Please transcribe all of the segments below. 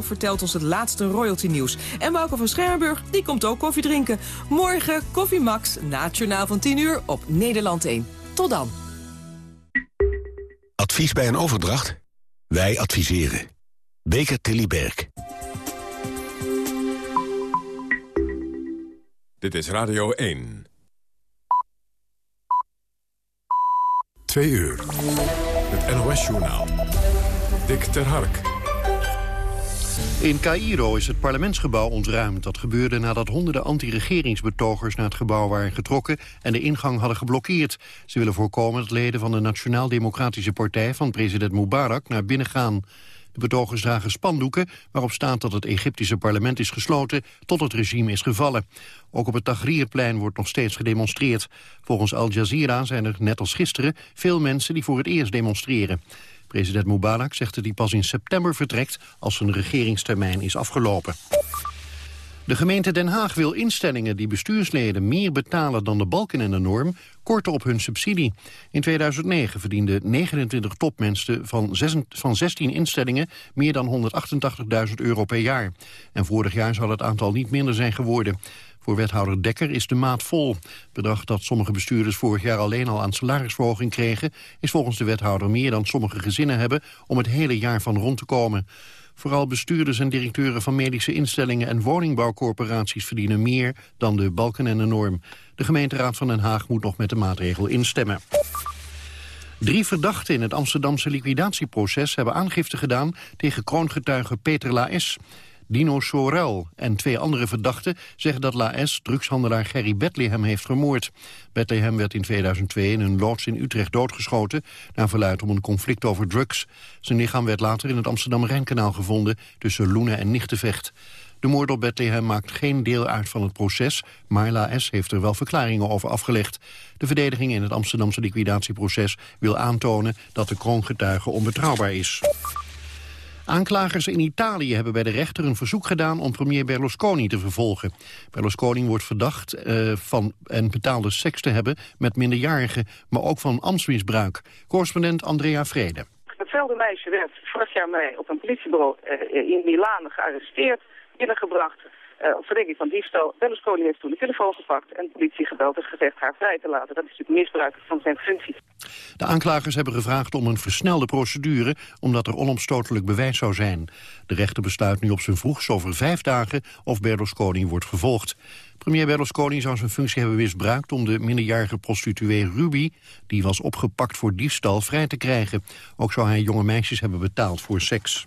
vertelt ons het laatste royalty nieuws. En Wouter van Schermburg, die komt ook koffie drinken. Morgen Koffie Max, na het journaal van 10 uur op Nederland 1. Tot dan. Advies bij een overdracht? Wij adviseren. Beker Tilly Berg. Dit is Radio 1. 2 uur. Het NOS-journaal. Dick ter Hark. In Cairo is het parlementsgebouw ontruimd. Dat gebeurde nadat honderden anti-regeringsbetogers naar het gebouw waren getrokken en de ingang hadden geblokkeerd. Ze willen voorkomen dat leden van de Nationaal-Democratische Partij van president Mubarak naar binnen gaan. De betogers dragen spandoeken waarop staat dat het Egyptische parlement is gesloten tot het regime is gevallen. Ook op het Tahrirplein wordt nog steeds gedemonstreerd. Volgens Al Jazeera zijn er, net als gisteren, veel mensen die voor het eerst demonstreren. President Mubarak zegt dat hij pas in september vertrekt als zijn regeringstermijn is afgelopen. De gemeente Den Haag wil instellingen die bestuursleden meer betalen dan de balken en de norm korten op hun subsidie. In 2009 verdienden 29 topmensen van, van 16 instellingen meer dan 188.000 euro per jaar. En vorig jaar zal het aantal niet minder zijn geworden. Voor wethouder Dekker is de maat vol. Bedrag dat sommige bestuurders vorig jaar alleen al aan salarisverhoging kregen... is volgens de wethouder meer dan sommige gezinnen hebben... om het hele jaar van rond te komen. Vooral bestuurders en directeuren van medische instellingen en woningbouwcorporaties verdienen meer dan de balken en de norm. De gemeenteraad van Den Haag moet nog met de maatregel instemmen. Drie verdachten in het Amsterdamse liquidatieproces hebben aangifte gedaan tegen kroongetuige Peter Laes. Dino Sorel en twee andere verdachten zeggen dat Laes drugshandelaar Gerry Bethlehem heeft vermoord. Bethlehem werd in 2002 in een loods in Utrecht doodgeschoten... naar verluid om een conflict over drugs. Zijn lichaam werd later in het Amsterdam-Rijnkanaal gevonden... tussen Loenen en Nichtenvecht. De moord op Bethlehem maakt geen deel uit van het proces... maar Laes heeft er wel verklaringen over afgelegd. De verdediging in het Amsterdamse liquidatieproces wil aantonen... dat de kroongetuige onbetrouwbaar is. Aanklagers in Italië hebben bij de rechter een verzoek gedaan om premier Berlusconi te vervolgen. Berlusconi wordt verdacht uh, van een betaalde seks te hebben met minderjarigen, maar ook van ambtsmisbruik. Correspondent Andrea Vrede. Hetzelfde meisje werd vorig jaar mee op een politiebureau uh, in Milaan gearresteerd, binnengebracht uh, op verdenking van diefstal. Berlusconi heeft toen de telefoon gepakt en de politie gebeld en gezegd haar vrij te laten. Dat is natuurlijk misbruik van zijn functie. De aanklagers hebben gevraagd om een versnelde procedure... omdat er onomstotelijk bewijs zou zijn. De rechter besluit nu op zijn vroegst over vijf dagen... of Berlusconi wordt vervolgd. Premier Berlusconi zou zijn functie hebben misbruikt... om de minderjarige prostituee Ruby, die was opgepakt voor diefstal, vrij te krijgen. Ook zou hij jonge meisjes hebben betaald voor seks.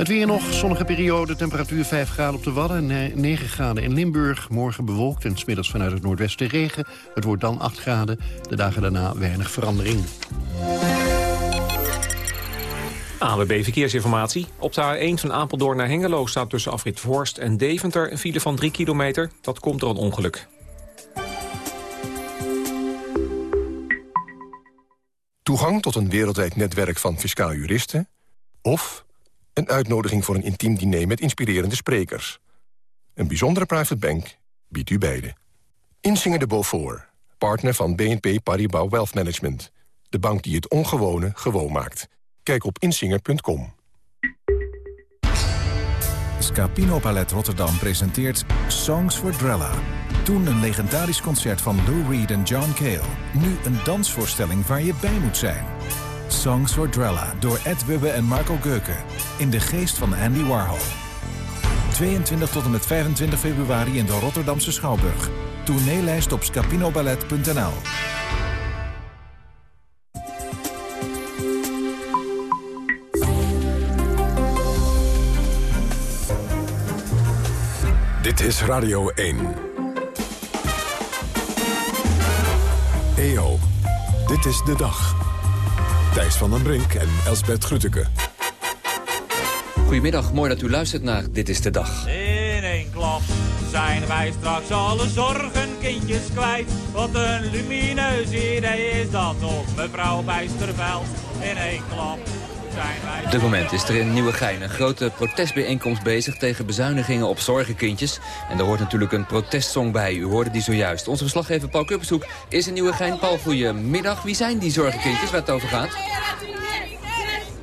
Het weer nog, zonnige periode, temperatuur 5 graden op de Wadden... en 9 graden in Limburg. Morgen bewolkt en smiddags vanuit het noordwesten regen. Het wordt dan 8 graden. De dagen daarna weinig verandering. ANWB Verkeersinformatie. Op de A1 van Apeldoorn naar Hengelo staat tussen afrit Vorst en Deventer... een file van 3 kilometer. Dat komt door een ongeluk. Toegang tot een wereldwijd netwerk van fiscaal juristen... of een uitnodiging voor een intiem diner met inspirerende sprekers. Een bijzondere private bank biedt u beide. Insinger de Beaufort, partner van BNP Paribas Wealth Management. De bank die het ongewone gewoon maakt. Kijk op insinger.com. Scapino Palet Rotterdam presenteert Songs for Drella. Toen een legendarisch concert van Lou Reed en John Cale. Nu een dansvoorstelling waar je bij moet zijn. Songs for Drella door Ed Wubbe en Marco Geuken. In de geest van Andy Warhol. 22 tot en met 25 februari in de Rotterdamse Schouwburg. Tourneelijst op scapinoballet.nl Dit is Radio 1. EO, dit is de dag. Thijs van den Brink en Elsbert Grütke. Goedemiddag, mooi dat u luistert naar Dit is de Dag. In één klap zijn wij straks alle zorgen kindjes kwijt. Wat een lumineus idee is dat toch, mevrouw Bijsterveld. In één klap op dit moment is er in Nieuwegein een grote protestbijeenkomst bezig tegen bezuinigingen op zorgenkindjes. En daar hoort natuurlijk een protestsong bij. U hoorde die zojuist. Onze verslaggever Paul Kuppershoek is in Nieuwegein. Paul, goedemiddag. Wie zijn die zorgenkindjes waar het over gaat?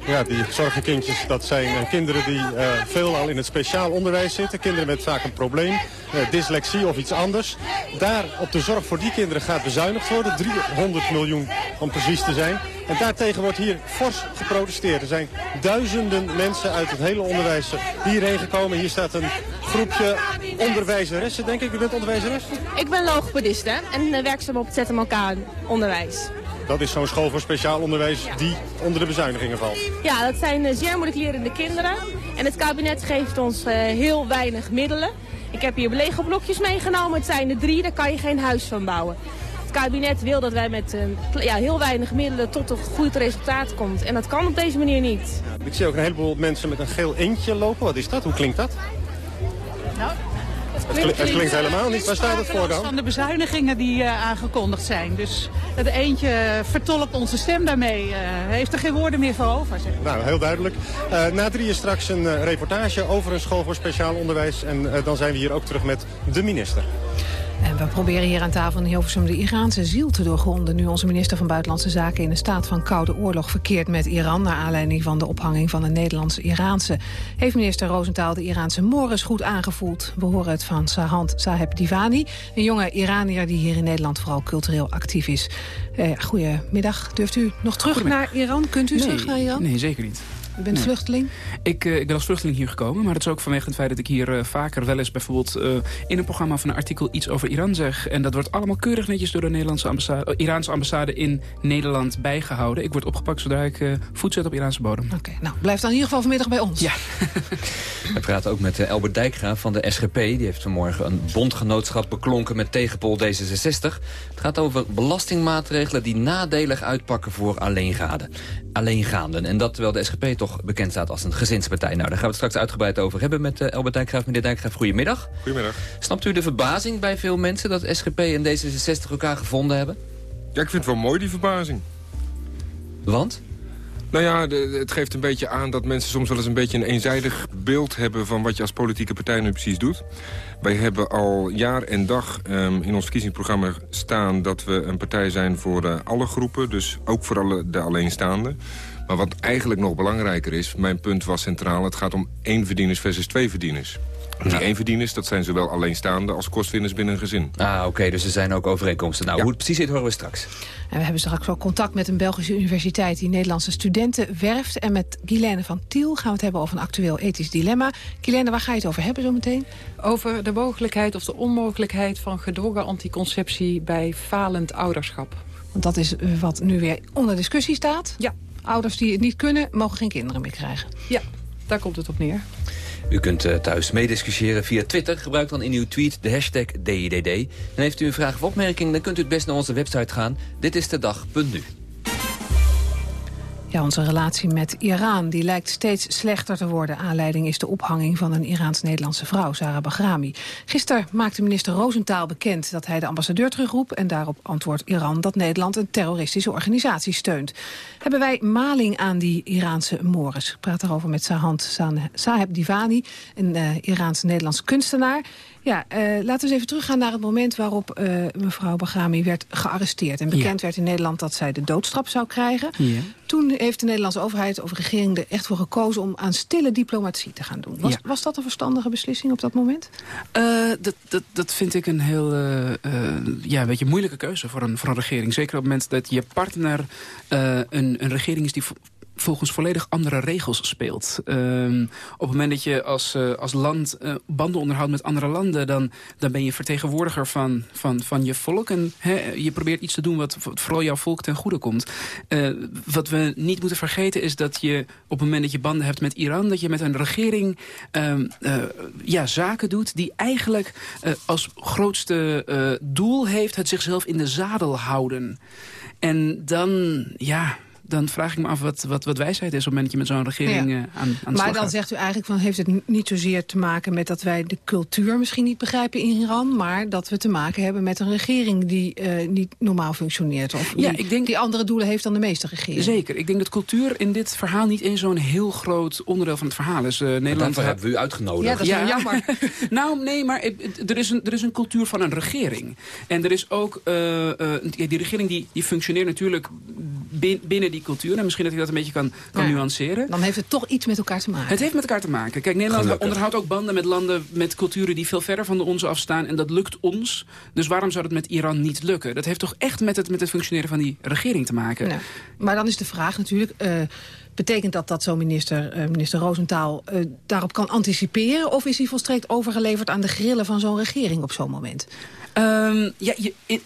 Ja, die zorgenkindjes, dat zijn uh, kinderen die uh, veelal in het speciaal onderwijs zitten. Kinderen met vaak een probleem, uh, dyslexie of iets anders. Daar op de zorg voor die kinderen gaat bezuinigd worden. 300 miljoen om precies te zijn. En daartegen wordt hier fors geprotesteerd. Er zijn duizenden mensen uit het hele onderwijs hierheen gekomen. Hier staat een groepje onderwijzeressen, denk ik. U bent onderwijzeres? Ik ben logopediste en werkzaam op het ZMLK onderwijs. Dat is zo'n school voor speciaal onderwijs die onder de bezuinigingen valt. Ja, dat zijn uh, zeer moeilijk lerende kinderen. En het kabinet geeft ons uh, heel weinig middelen. Ik heb hier Lego-blokjes meegenomen. Het zijn er drie, daar kan je geen huis van bouwen. Het kabinet wil dat wij met uh, ja, heel weinig middelen tot een goed resultaat komen. En dat kan op deze manier niet. Ik zie ook een heleboel mensen met een geel eentje lopen. Wat is dat? Hoe klinkt dat? Het klinkt, het klinkt helemaal niet. Waar staat het voor dan? van de bezuinigingen die uh, aangekondigd zijn. Dus het eentje vertolkt onze stem daarmee. Uh, heeft er geen woorden meer voor over. Zeg. Nou, heel duidelijk. Uh, na drieën straks een reportage over een school voor speciaal onderwijs. En dan zijn we hier ook terug met de minister. We proberen hier aan tafel in Hilversum de Iraanse ziel te doorgronden... nu onze minister van Buitenlandse Zaken in een staat van koude oorlog verkeert met Iran... naar aanleiding van de ophanging van de Nederlandse-Iraanse. Heeft minister Rosenthal de Iraanse mores goed aangevoeld? We horen het van Sahand Saheb Divani, een jonge Iranier... die hier in Nederland vooral cultureel actief is. Eh, goedemiddag. Durft u nog terug naar Iran? Kunt u nee, terug naar Iran? Nee, zeker niet. U bent Nee. vluchteling? Ik, eh, ik ben als vluchteling hier gekomen, maar dat is ook vanwege het feit dat ik hier eh, vaker wel eens bijvoorbeeld eh, in een programma van een artikel iets over Iran zeg. En dat wordt allemaal keurig netjes door de Nederlandse ambassade, Iraanse ambassade in Nederland bijgehouden. Ik word opgepakt zodra ik eh, voet zet op Iraanse bodem. Oké, nou, blijf dan in ieder geval vanmiddag bij ons. Ja. We praten ook met Elbert Dijkgraaf van de SGP. Die heeft vanmorgen een bondgenootschap beklonken met tegenpol D66. Het gaat over belastingmaatregelen die nadelig uitpakken voor alleengaanden. alleengaanden. En dat terwijl de SGP toch bekend staat als een gezinspartij. Nou, daar gaan we het straks uitgebreid over hebben met eh, Elbert Dijkgraaf. Meneer Dijkgraaf, goedemiddag. Goedemiddag. Snapt u de verbazing bij veel mensen dat SGP en D66 elkaar gevonden hebben? Ja, ik vind het wel mooi, die verbazing. Want? Nou ja, de- het geeft een beetje aan dat mensen soms wel eens een beetje een eenzijdig beeld hebben... van wat je als politieke partij nu precies doet. Wij hebben al jaar en dag ehm, in ons verkiezingsprogramma staan... dat we een partij zijn voor eh, alle groepen, dus ook voor alle, de alleenstaanden. Maar wat eigenlijk nog belangrijker is, mijn punt was centraal... het gaat om één verdieners versus twee verdieners. En die één verdieners, dat zijn zowel alleenstaanden als kostwinners binnen een gezin. Ah, oké, dus er zijn ook overeenkomsten. Nou, hoe het precies zit horen we straks. En we hebben straks ook contact met een Belgische universiteit... die Nederlandse studenten werft. En met Guilaine van Tiel gaan we het hebben over een actueel ethisch dilemma. Guilaine, waar ga je het over hebben zometeen? Over de mogelijkheid of de onmogelijkheid van gedwongen anticonceptie bij falend ouderschap. Want dat is wat nu weer onder discussie staat. Ja. Ouders die het niet kunnen, mogen geen kinderen meer krijgen. Ja, daar komt het op neer. U kunt eh, thuis meediscussiëren via Twitter. Gebruik dan in uw tweet de hashtag DIDD. En heeft u een vraag of opmerking, dan kunt u het best naar onze website gaan. Dit is de dag.nu. Ja, onze relatie met Iran die lijkt steeds slechter te worden. Aanleiding is de ophanging van een Iraans-Nederlandse vrouw, Sarah Bahrami. Gisteren maakte minister Rosenthal bekend dat hij de ambassadeur terugroept... en daarop antwoordt Iran dat Nederland een terroristische organisatie steunt. Hebben wij maling aan die Iraanse moores? Ik praat daarover met Sahand Saheb Divani, een eh Iraans-Nederlands kunstenaar... Ja, eh, laten we eens even teruggaan naar het moment waarop eh, mevrouw Bahrami werd gearresteerd. En bekend werd in Nederland dat zij de doodstraf zou krijgen. Ja. Toen heeft de Nederlandse overheid of regering er echt voor gekozen om aan stille diplomatie te gaan doen. Was, Ja. was dat een verstandige beslissing op dat moment? Eh, dat, dat, dat vind ik een heel ja, een beetje moeilijke keuze voor een, voor een regering. Zeker op het moment dat je partner een, een regering is die volgens volledig andere regels speelt. Ehm, op het moment dat je als, eh, als land eh, banden onderhoudt met andere landen... dan, dan ben je vertegenwoordiger van, van, van je volk. En je probeert iets te doen wat vooral jouw volk ten goede komt. Eh, wat we niet moeten vergeten is dat je op het moment dat je banden hebt met Iran... dat je met een regering ehm, eh, ja, zaken doet die eigenlijk als grootste doel heeft... het zichzelf in de zadel houden. En dan, ja, dan vraag ik me af wat, wat, wat wijsheid is... op het moment dat je met zo'n regering Ja. eh, aan, aan de maar slag dan gaat. zegt u eigenlijk van heeft het niet zozeer te maken met dat wij de cultuur misschien niet begrijpen in Iran, maar dat we te maken hebben met een regering die eh, niet normaal functioneert of Ja, die, ik denk- die andere doelen heeft dan de meeste regeringen. Zeker. Ik denk dat cultuur in dit verhaal niet eens zo'n heel groot onderdeel van het verhaal is. Eh, Nederland Daarvoor hebben we u uitgenodigd. Ja, dat is jammer. nou, nee, maar er is, een, er is een cultuur van een regering. En er is ook... eh, eh, die regering die, die functioneert natuurlijk bin- binnen die cultuur. En misschien dat ik dat een beetje kan, kan Ja. nuanceren. Dan heeft het toch iets met elkaar te maken. Het heeft met elkaar te maken. Kijk, Nederland Gelukkig. onderhoudt ook banden met landen met culturen die veel verder van de onze afstaan. En dat lukt ons. Dus waarom zou dat met Iran niet lukken? Dat heeft toch echt met het, met het functioneren van die regering te maken. Nou, maar dan is de vraag natuurlijk... eh, betekent dat dat zo'n minister, eh, minister Roosentaal eh, daarop kan anticiperen... of is hij volstrekt overgeleverd aan de grillen van zo'n regering op zo'n moment? Ehm, ja,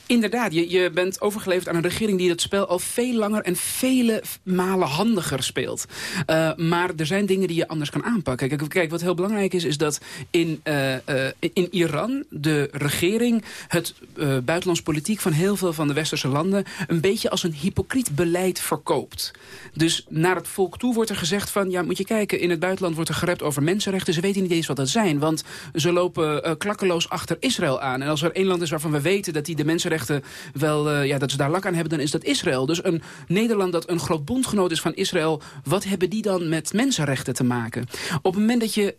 inderdaad. Je, je bent overgeleverd aan een regering die dat spel al veel langer en vele malen handiger speelt. Eh, maar er zijn dingen die je anders kan aanpakken. Kijk, kijk wat heel belangrijk is, is dat in, eh, eh, in Iran de regering het buitenlands politiek van heel veel van de westerse landen een beetje als een hypocriet beleid verkoopt. Dus naar het volk toe wordt er gezegd van, ja, moet je kijken, in het buitenland wordt er gerept over mensenrechten. Ze weten niet eens wat dat zijn, want ze lopen klakkeloos achter Israël aan. En als er één land is waarvan we weten dat die de mensenrechten wel, eh, ja, dat ze daar lak aan hebben, dan is dat Israël. Dus een Nederland dat een groot bondgenoot is van Israël, wat hebben die dan met mensenrechten te maken? Op het moment dat je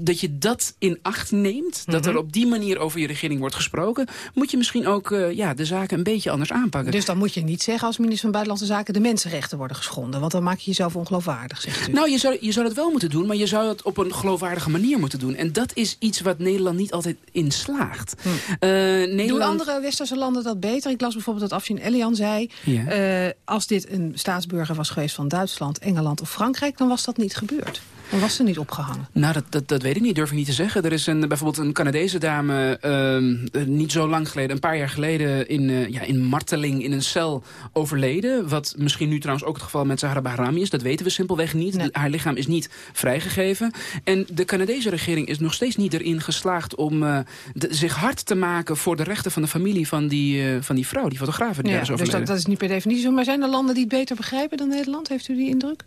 dat, je dat in acht neemt, dat er op die manier over je regering wordt gesproken, moet je misschien ook eh, ja, de zaken een beetje anders aanpakken. Dus dan moet je niet zeggen als minister van Buitenlandse Zaken... de mensenrechten worden geschonden, want dan maak je jezelf ongeloofwaardig, zegt u. Nou, je zou, je zou dat wel moeten doen, maar je zou het op een geloofwaardige manier moeten doen. En dat is iets wat Nederland niet altijd in slaagt. Hm. Eh, Nederland... Doen andere westerse landen dat beter? Ik las bijvoorbeeld dat Afshin Elian zei... Ja. eh, als dit een staatsburger was geweest van Duitsland, Engeland of Frankrijk... dan was dat niet gebeurd. Was ze niet opgehangen. Nou, dat, dat, dat weet ik niet, durf ik niet te zeggen. Er is een, bijvoorbeeld een Canadese dame, ehm, eh, niet zo lang geleden, een paar jaar geleden, in, eh, ja, in marteling in een cel overleden. Wat misschien nu trouwens ook het geval met Zahra Bahrami is. Dat weten we simpelweg niet. Haar lichaam is niet vrijgegeven. En de Canadese regering is nog steeds niet erin geslaagd om eh, de- zich hard te maken voor de rechten van de familie van die, van die vrouw, die fotografe die Ja, daar is dus dat, dat is niet per definitie zo. Maar zijn er landen die het beter begrijpen dan Nederland? Heeft u die indruk?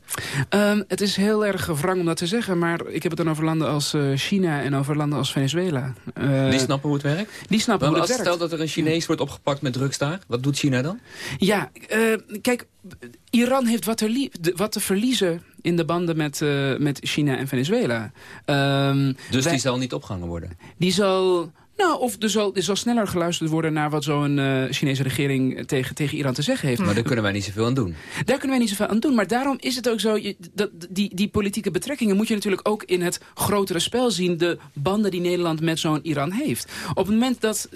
Ehm, het is heel erg wrang om dat te zeggen, maar ik heb het dan over landen als eh, China en over landen als Venezuela. Eh, Die snappen hoe het werkt? Die snappen Maar hoe het werkt. Stel dat er een Chinees wordt opgepakt met drugs daar. Wat doet China dan? Ja, eh, kijk, Iran heeft wat te, wat verliezen in de banden met, met China en Venezuela. Ehm, Dus wij- die zal niet opgehangen worden? die zal... Nou, of er zal, er zal sneller geluisterd worden naar wat zo'n eh, Chinese regering tegen, tegen Iran te zeggen heeft. Maar daar kunnen wij niet zoveel aan doen. Daar kunnen wij niet zoveel aan doen. Maar daarom is het ook zo, je, dat, die, die politieke betrekkingen moet je natuurlijk ook in het grotere spel zien. De banden die Nederland met zo'n Iran heeft. Op het moment dat,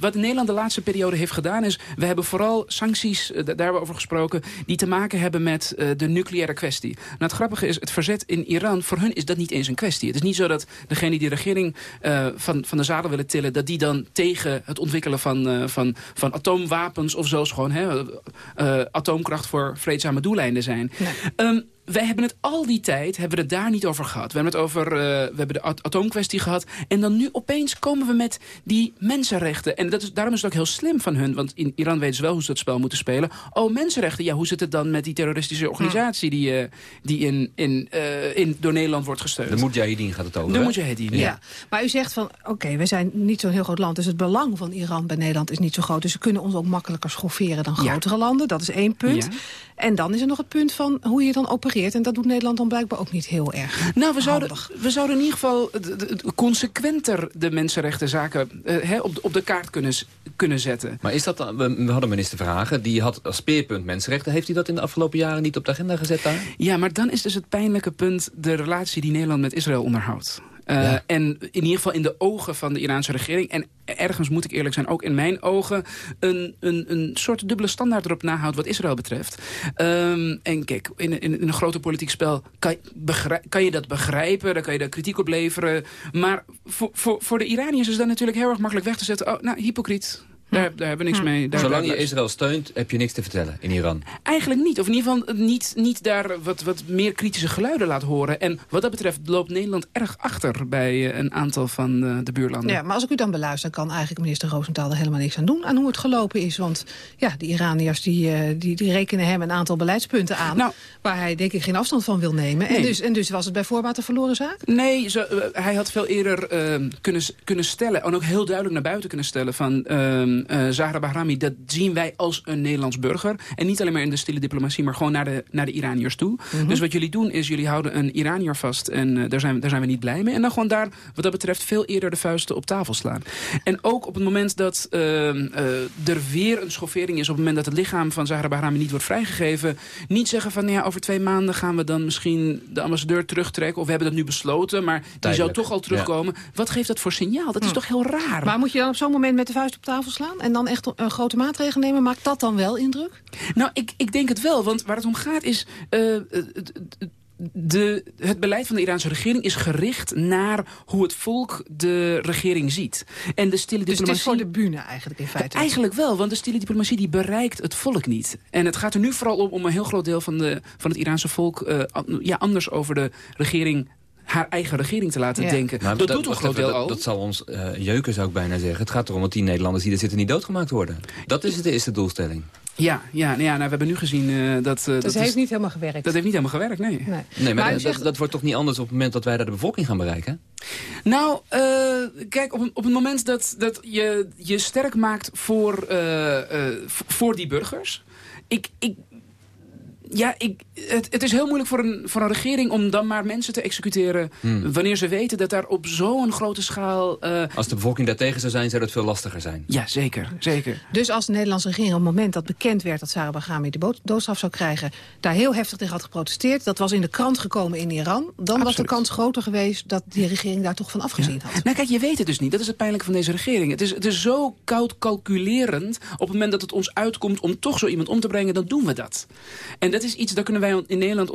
wat Nederland de laatste periode heeft gedaan is, we hebben vooral sancties, eh, daar hebben we over gesproken, die te maken hebben met eh, de nucleaire kwestie. Nou, het grappige is, het verzet in Iran, voor hun is dat niet eens een kwestie. Het is niet zo dat degene die de regering van, van de zadel willen tillen, dat die dan tegen het ontwikkelen van, eh, van, van atoomwapens of zelfs gewoon hè, eh, atoomkracht voor vreedzame doeleinden zijn. Ehm, wij hebben het al die tijd hebben we het daar niet over gehad. We hebben het over, eh, we hebben de at- atoomkwestie gehad. En dan nu opeens komen we met die mensenrechten. En dat is, daarom is het ook heel slim van hun. Want in Iran weten ze wel hoe ze dat spel moeten spelen. Oh, mensenrechten. Ja, hoe zit het dan met die terroristische organisatie... die, eh, die in, in, eh, in, door Nederland wordt gesteund? De Mujahideen gaat het over. De? Mujahideen, Ja. Maar u zegt van, oké, we zijn niet zo'n heel groot land... dus het belang van Iran bij Nederland is niet zo groot. Dus ze kunnen ons ook makkelijker schofferen dan Ja. grotere landen. Dat is één punt. Ja. En dan is er nog het punt van hoe je dan opereert. En dat doet Nederland dan blijkbaar ook niet heel erg Nou, we zouden, we zouden in ieder geval d- consequenter de mensenrechtenzaken eh, hè, op, de, op de kaart kunnen, kunnen zetten. Maar is dat dan, we, we hadden minister Vragen, die had als speerpunt mensenrechten. Heeft hij dat in de afgelopen jaren niet op de agenda gezet daar? Ja, maar dan is dus het pijnlijke punt de relatie die Nederland met Israël onderhoudt. Eh, Ja. En in ieder geval in de ogen van de Iraanse regering... en ergens moet ik eerlijk zijn, ook in mijn ogen... een, een, een soort dubbele standaard erop nahoudt wat Israël betreft. Ehm, en kijk, in, in, in een groter politiek spel kan, kan je dat begrijpen... dan kan je daar kritiek op leveren. Maar voor, voor, voor de Iraniërs is dat natuurlijk heel erg makkelijk weg te zetten. Oh, nou, hypocriet. Daar, daar hebben we niks mee. Daar, Zolang je Israël steunt, heb je niks te vertellen in Iran. Eigenlijk niet. Of in ieder geval niet, niet daar wat, wat meer kritische geluiden laat horen. En wat dat betreft loopt Nederland erg achter bij eh, een aantal van eh, de buurlanden. Ja, maar als ik u dan beluister, kan eigenlijk minister Roosentaal er helemaal niks aan doen... aan hoe het gelopen is. Want ja, die Iraniërs die, eh, die, die rekenen hem een aantal beleidspunten aan... waar hij denk ik geen afstand van wil nemen. En, dus, en dus was het bij voorbaat een verloren zaak? Nee, zo, eh, hij had veel eerder eh, kunnen, kunnen stellen... en ook heel duidelijk naar buiten kunnen stellen van... ehm, uh, Zahra Bahrami... dat zien wij als een Nederlands burger. En niet alleen maar in de stille diplomatie... maar gewoon naar de, naar de Iraniërs toe. Mhm. Dus wat jullie doen is, jullie houden een Iranier vast... en uh, daar, zijn we, daar zijn we niet blij mee. En dan gewoon daar, wat dat betreft... veel eerder de vuisten op tafel slaan. En ook op het moment dat uh, er weer een schoffering is... op het moment dat het lichaam van Zahra Bahrami niet wordt vrijgegeven... niet zeggen van, nou ja, over twee maanden gaan we dan misschien de ambassadeur terugtrekken... of we hebben dat nu besloten, maar die zou toch al terugkomen. Ja. Wat geeft dat voor signaal? Dat is hm. toch heel raar? Maar moet je dan op zo'n moment met de vuist op tafel slaan... en dan echt een grote maatregel nemen? Maakt dat dan wel indruk? Nou, ik, ik denk het wel, want waar het om gaat is... Uh, de, het beleid van de Iraanse regering is gericht naar hoe het volk de regering ziet. En de stille dus diplomatie... het is voor de bühne eigenlijk in feite? Eigenlijk wel, want de stille diplomatie die bereikt het volk niet. En het gaat er nu vooral om om een heel groot deel van, de, van het Iraanse volk... Uh, ja, anders over de regering haar eigen regering te laten ja. denken. Maar dat, dat, doet een groot deel dat, al. Dat zal ons uh, jeuken, zou ik bijna zeggen. Het gaat erom dat die Nederlanders die er zitten niet doodgemaakt worden. Dat is de eerste doelstelling. Ja, ja, nou ja nou, we hebben nu gezien uh, dat... Uh, dat, dat heeft is, niet helemaal gewerkt. Dat heeft niet helemaal gewerkt, nee. Nee, nee maar, maar dat, zegt... dat, wordt toch niet anders op het moment dat wij daar de bevolking gaan bereiken? Nou, uh, kijk, op, op het moment dat, dat je je sterk maakt voor, voor die burgers... Ik, ik, ja, ik, het, het, is heel moeilijk voor een, voor een regering om dan maar mensen te executeren... Hmm. wanneer ze weten dat daar op zo'n grote schaal... Uh... Als de bevolking daartegen zou zijn, zou dat veel lastiger zijn. Ja, zeker. zeker. Dus als de Nederlandse regering op het moment dat bekend werd... dat Sarah Bahrami de doodstraf zou krijgen... daar heel heftig tegen had geprotesteerd... dat was in de krant gekomen in Iran... dan Absoluut. was de kans groter geweest dat die regering daar toch van afgezien ja. had. Nou kijk, je weet het dus niet. Dat is het pijnlijke van deze regering. Het is, het is zo koud calculerend. Op het moment dat het ons uitkomt om toch zo iemand om te brengen... dan doen we dat. En dat is iets, daar kunnen wij in Nederland,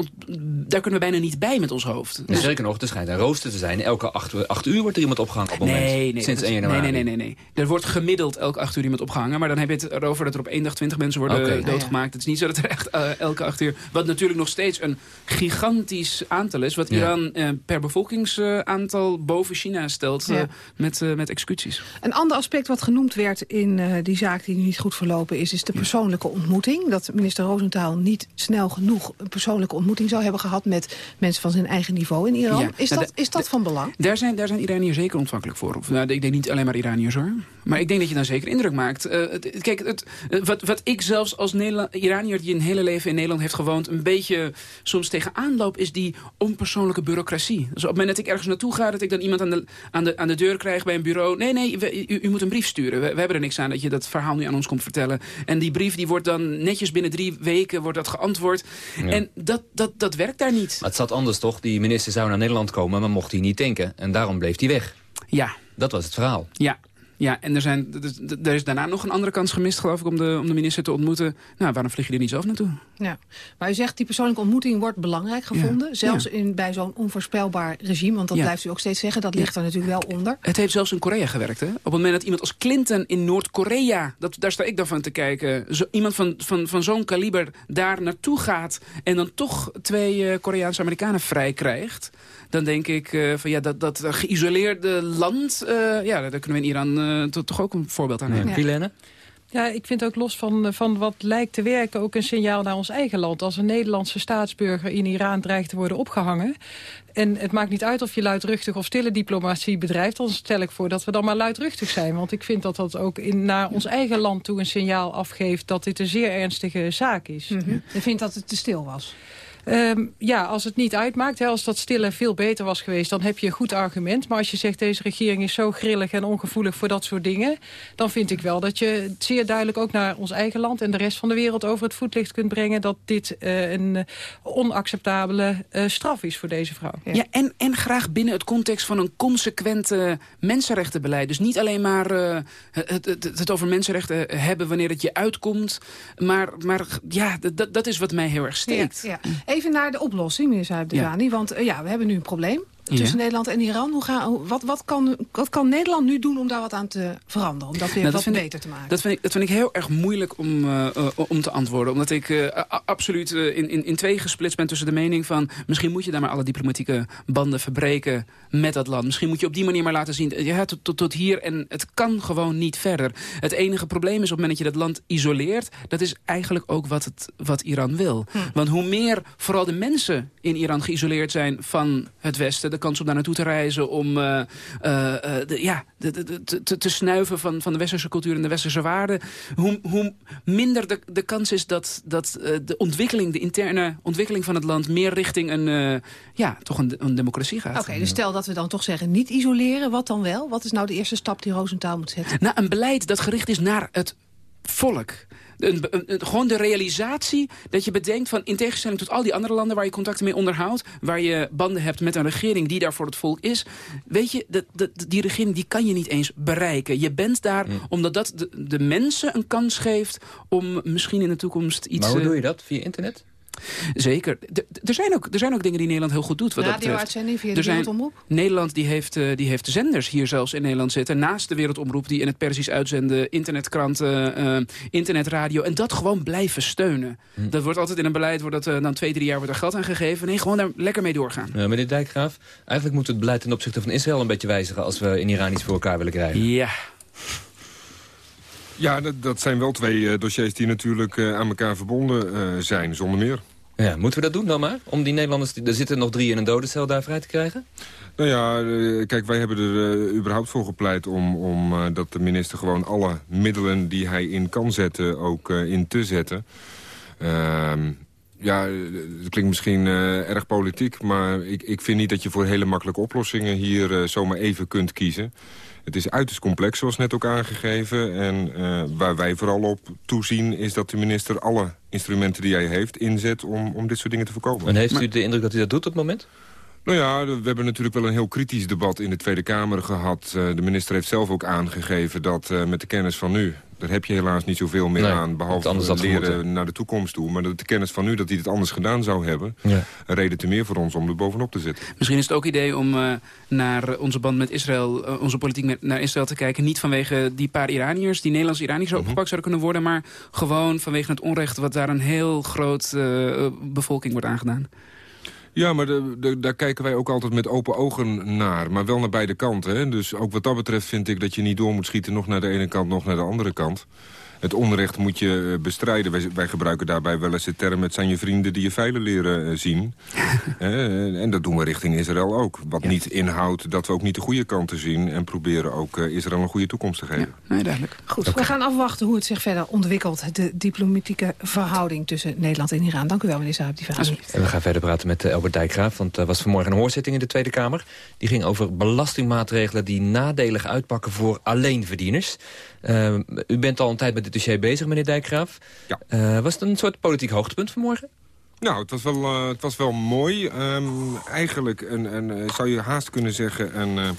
daar kunnen we bijna niet bij met ons hoofd. Dus... Zeker nog, er schijnt een rooster te zijn. Elke acht, acht uur wordt er iemand opgehangen op het moment. Nee, nee, Sinds is, 1 januari. Nee, nee, nee, nee, nee. Er wordt gemiddeld elke acht uur iemand opgehangen. Maar dan heb je het erover dat er op één dag twintig mensen worden okay. doodgemaakt. Het is niet zo dat er echt uh, elke acht uur... Wat natuurlijk nog steeds een gigantisch aantal is. Wat Iran ja. uh, per bevolkingsaantal boven China stelt ja. met, met executies. Een ander aspect wat genoemd werd in die zaak die niet goed verlopen is... is de persoonlijke ontmoeting. Dat minister Rosenthal niet snel genoeg een persoonlijke ontmoeting zou hebben gehad... met mensen van zijn eigen niveau in Iran. Ja. Is, nou, dat, is dat van belang? Daar zijn, daar zijn Iraniërs zeker ontvankelijk voor. Of, nou, ik denk niet alleen maar Iraniërs hoor. Maar ik denk dat je dan zeker indruk maakt. Uh, het, kijk, het, wat, wat ik zelfs als Nederland, Iraniër die een hele leven in Nederland heeft gewoond... een beetje soms tegenaan loop, is die onpersoonlijke bureaucratie. Dus op het moment dat ik ergens naartoe ga... dat ik dan iemand aan de, aan de, aan de deur krijg bij een bureau... nee, nee, we, u, u, moet een brief sturen. We, we, hebben er niks aan dat je dat verhaal nu aan ons komt vertellen. En die brief die wordt dan netjes binnen drie weken wordt dat geantwoord. Ja. En dat, dat, dat werkt daar niet. Maar het zat anders toch? Die minister zou naar Nederland komen, maar mocht hij niet tanken. En daarom bleef hij weg. Ja. Dat was het verhaal. Ja, ja, en er, zijn, er is daarna nog een andere kans gemist, geloof ik, om de, om de minister te ontmoeten. Nou, waarom vlieg je er niet zelf naartoe? Ja, maar u zegt die persoonlijke ontmoeting wordt belangrijk gevonden. Ja. Zelfs ja. In, bij zo'n onvoorspelbaar regime, want dat ja. blijft u ook steeds zeggen. Dat ligt er natuurlijk wel onder. Het heeft zelfs in Korea gewerkt. Hè? Op het moment dat iemand als Clinton in Noord-Korea, daar sta ik dan van te kijken. Zo, iemand van, van, van zo'n kaliber daar naartoe gaat en dan toch twee uh, Koreaanse Amerikanen vrij krijgt dan denk ik uh, van ja, dat, dat geïsoleerde land, uh, ja, daar kunnen we in Iran uh, toch ook een voorbeeld aan nemen. Ja. Ja, ik vind ook los van, van wat lijkt te werken ook een signaal naar ons eigen land. Als een Nederlandse staatsburger in Iran dreigt te worden opgehangen... en het maakt niet uit of je luidruchtig of stille diplomatie bedrijft... dan stel ik voor dat we dan maar luidruchtig zijn. Want ik vind dat dat ook in, naar ons eigen land toe een signaal afgeeft... dat dit een zeer ernstige zaak is. Mm -hmm. Je vindt dat het te stil was? Um, ja, als het niet uitmaakt, hè, als dat stillen veel beter was geweest... dan heb je een goed argument. Maar als je zegt, deze regering is zo grillig en ongevoelig voor dat soort dingen... dan vind ik wel dat je zeer duidelijk ook naar ons eigen land... en de rest van de wereld over het voetlicht kunt brengen... dat dit uh, een onacceptabele uh, straf is voor deze vrouw. Ja, ja en, en graag binnen het context van een consequente mensenrechtenbeleid. Dus niet alleen maar het, het, het, over mensenrechten hebben wanneer het je uitkomt... maar, maar ja, dat, dat is wat mij heel erg steekt. Ja, ja. Even naar de oplossing, meneer Zuid-Devani. Ja. Want uh, ja, we hebben nu een probleem tussen ja. Nederland en Iran. Hoe gaan, hoe, wat, wat, kan, wat kan Nederland nu doen om daar wat aan te veranderen? Om dat weer nou, wat beter ik, te maken? Dat vind, ik, dat vind ik heel erg moeilijk om, uh, uh, om te antwoorden. Omdat ik uh, absoluut in, in, in twee gesplitst ben tussen de mening van... misschien moet je daar maar alle diplomatieke banden verbreken met dat land. Misschien moet je op die manier maar laten zien... Ja, tot, tot, tot hier en het kan gewoon niet verder. Het enige probleem is op het moment dat je dat land isoleert... dat is eigenlijk ook wat, het, wat Iran wil. Hm. Want hoe meer vooral de mensen in Iran geïsoleerd zijn van het Westen de kans om daar naartoe te reizen... om uh, de, ja, de, de, te, te snuiven van, van de westerse cultuur en de westerse waarden... hoe, hoe minder de, de kans is dat, dat de ontwikkeling, de interne ontwikkeling van het land... meer richting een, ja, toch een, een democratie gaat. Oké, dus stel dat we dan toch zeggen niet isoleren. Wat dan wel? Wat is nou de eerste stap die Roosentaal moet zetten? Nou, een beleid dat gericht is naar het volk. Een, gewoon de realisatie dat je bedenkt van... in tegenstelling tot al die andere landen waar je contacten mee onderhoudt... waar je banden hebt met een regering die daar voor het volk is... weet je, dat, dat, die regering die kan je niet eens bereiken. Je bent daar omdat dat de, de, mensen een kans geeft... om misschien in de toekomst iets... Maar hoe doe je dat? Via internet? Zeker. er, zijn ook, er zijn ook dingen die Nederland heel goed doet. Wat Radio-uitzending via de Wereldomroep? Nederland die heeft, uh, die heeft zenders hier zelfs in Nederland zitten. Naast de Wereldomroep die in het Persisch uitzenden. Internetkranten, uh, internetradio. En dat gewoon blijven steunen. Hm. Dat wordt altijd in een beleid, wordt dat, uh, dan twee, drie jaar wordt er geld aan gegeven. Nee, gewoon daar lekker mee doorgaan. Ja, meneer Dijkgraaf, eigenlijk moet het beleid ten opzichte van Israël een beetje wijzigen... als we in Iran iets voor elkaar willen krijgen. Ja. Ja, dat, dat zijn wel twee eh, dossiers die natuurlijk uh, aan elkaar verbonden uh, zijn, zonder meer. Ja, moeten we dat doen dan maar? Om die Nederlanders, er zitten nog drie in een dodencel daar vrij te krijgen? Nou ja, kijk, wij hebben er überhaupt voor gepleit om, om dat de minister gewoon alle middelen die hij in kan zetten ook in te zetten. Ehm, ja, het klinkt misschien erg politiek, maar ik, ik vind niet dat je voor hele makkelijke oplossingen hier zomaar even kunt kiezen. Het is uiterst complex, zoals net ook aangegeven. En uh, waar wij vooral op toezien is dat de minister alle instrumenten die hij heeft inzet om, om dit soort dingen te voorkomen. En heeft u de indruk dat hij dat doet op het moment? Nou ja, we hebben natuurlijk wel een heel kritisch debat in de Tweede Kamer gehad. Uh, de minister heeft zelf ook aangegeven dat uh, met de kennis van nu... Daar heb je helaas niet zoveel meer aan, behalve leren naar de toekomst toe. Maar de kennis van nu dat hij het anders gedaan zou hebben... Ja. een reden te meer voor ons om er bovenop te zitten. Misschien is het ook idee om uh, naar onze band met Israël... Uh, onze politiek met, naar Israël te kijken. Niet vanwege die paar Iraniërs, die Nederlandse Iraniërs mm opgepakt zouden kunnen worden... maar gewoon vanwege het onrecht wat daar een heel groot uh, bevolking wordt aangedaan. Ja, maar de, daar kijken wij ook altijd met open ogen naar. Maar wel naar beide kanten. Hè? Dus ook wat dat betreft vind ik dat je niet door moet schieten... nog naar de ene kant, nog naar de andere kant het onrecht moet je eh, bestrijden. Wij, wij, gebruiken daarbij wel eens de term... het zijn je vrienden die je veilen leren eh, zien. en dat doen we richting Israël ook. Wat niet inhoudt dat we ook niet de goede kanten zien... en proberen ook Israël een goede toekomst te geven. Ja, nee, duidelijk. Goed, we gaan afwachten hoe het zich verder ontwikkelt. De diplomatieke verhouding tussen Nederland en Iran. Dank u wel, meneer Saab. Die en we gaan verder praten met Albert Dijkgraaf. Want er was vanmorgen een hoorzitting in de Tweede Kamer. Die ging over belastingmaatregelen die nadelig uitpakken voor alleenverdieners. Uh, u bent al een tijd met dit dossier bezig, meneer Dijkgraaf. Ja. Uh, was het een soort politiek hoogtepunt vanmorgen? Nou, het was wel, uh, het was wel mooi. Um, eigenlijk een, een, zou je haast kunnen zeggen een,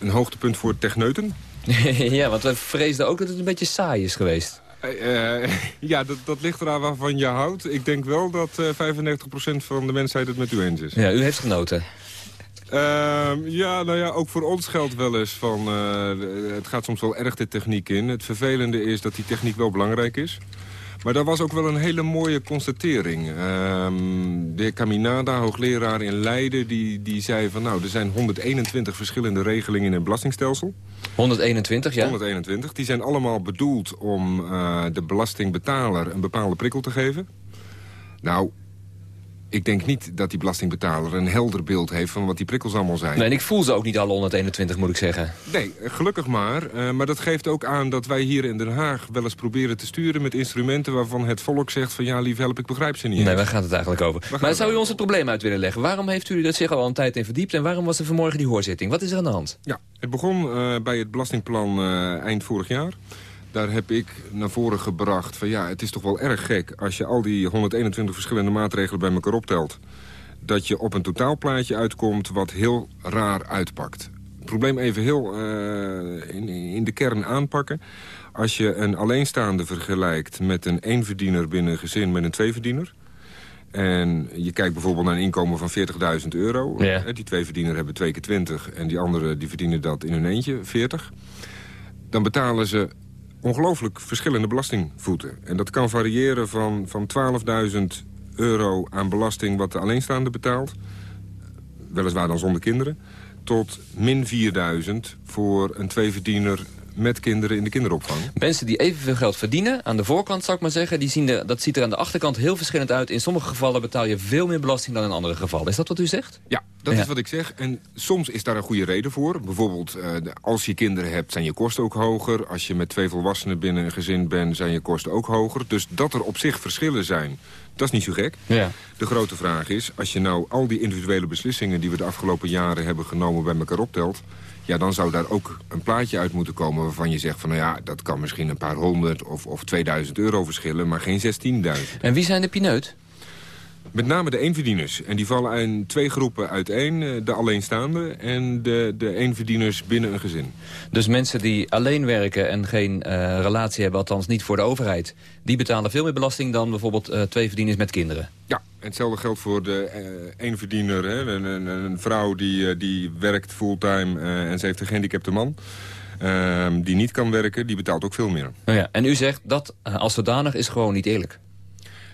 een hoogtepunt voor techneuten. ja, want we vreesden ook dat het een beetje saai is geweest. Uh, ja, dat, dat ligt eraan waarvan je houdt. Ik denk wel dat uh, 95% van de mensheid het met u eens is. Ja, u heeft genoten. Uh, ja, nou ja, ook voor ons geldt wel eens van... Uh, het gaat soms wel erg de techniek in. Het vervelende is dat die techniek wel belangrijk is. Maar daar was ook wel een hele mooie constatering. Uh, de Caminada, hoogleraar in Leiden, die, die zei van... nou, er zijn 121 verschillende regelingen in het belastingstelsel. 121, ja? 121. Die zijn allemaal bedoeld om uh, de belastingbetaler een bepaalde prikkel te geven. Nou, ik denk niet dat die belastingbetaler een helder beeld heeft van wat die prikkels allemaal zijn. Nee, en ik voel ze ook niet alle 121, moet ik zeggen. Nee, gelukkig maar. Uh, maar dat geeft ook aan dat wij hier in Den Haag wel eens proberen te sturen met instrumenten waarvan het volk zegt van ja, lief help, ik begrijp ze niet. Nee, waar gaat het eigenlijk over? Maar zou u ons het probleem uit willen leggen? Waarom heeft u dat zich al een tijd in verdiept en waarom was er vanmorgen die hoorzitting? Wat is er aan de hand? Ja, het begon uh, bij het belastingplan uh, eind vorig jaar daar heb ik naar voren gebracht van ja, het is toch wel erg gek... als je al die 121 verschillende maatregelen bij elkaar optelt... dat je op een totaalplaatje uitkomt wat heel raar uitpakt. Het probleem even heel uh, in, in de kern aanpakken. Als je een alleenstaande vergelijkt met een éénverdiener binnen een gezin met een tweeverdiener... En je kijkt bijvoorbeeld naar een inkomen van 40.000 euro. Ja. Die twee verdieners hebben twee keer 20 en die anderen die verdienen dat in hun eentje, 40. Dan betalen ze ongelooflijk verschillende belastingvoeten. En dat kan variëren van, van 12.000 euro aan belasting wat de alleenstaande betaalt. Weliswaar dan zonder kinderen. Tot min 4.000 voor een tweeverdiener met kinderen in de kinderopvang. Mensen die evenveel geld verdienen, aan de voorkant zou ik maar zeggen... Die zien de, dat ziet er aan de achterkant heel verschillend uit. In sommige gevallen betaal je veel meer belasting dan in andere gevallen. Is dat wat u zegt? Ja, dat Ja. is wat ik zeg. En soms is daar een goede reden voor. Bijvoorbeeld, eh, als je kinderen hebt, zijn je kosten ook hoger. Als je met twee volwassenen binnen een gezin bent, zijn je kosten ook hoger. Dus dat er op zich verschillen zijn, dat is niet zo gek. Ja. De grote vraag is, als je nou al die individuele beslissingen... die we de afgelopen jaren hebben genomen bij elkaar optelt... ja, dan zou daar ook een plaatje uit moeten komen waarvan je zegt... van nou ja, dat kan misschien een paar honderd of, of 2000 euro verschillen... maar geen 16.000. En wie zijn de pineut? Met name de eenverdieners. En die vallen in twee groepen uiteen. eh, De alleenstaande en de, de eenverdieners binnen een gezin. Dus mensen die alleen werken en geen eh, relatie hebben... althans niet voor de overheid... die betalen veel meer belasting dan bijvoorbeeld eh, twee verdieners met kinderen. Ja, en hetzelfde geldt voor de eenverdiener. Hè? Een, een, een vrouw die, die werkt fulltime en ze heeft een gehandicapte man... ehm, die niet kan werken, die betaalt ook veel meer. Nou ja, en u zegt dat als zodanig is gewoon niet eerlijk.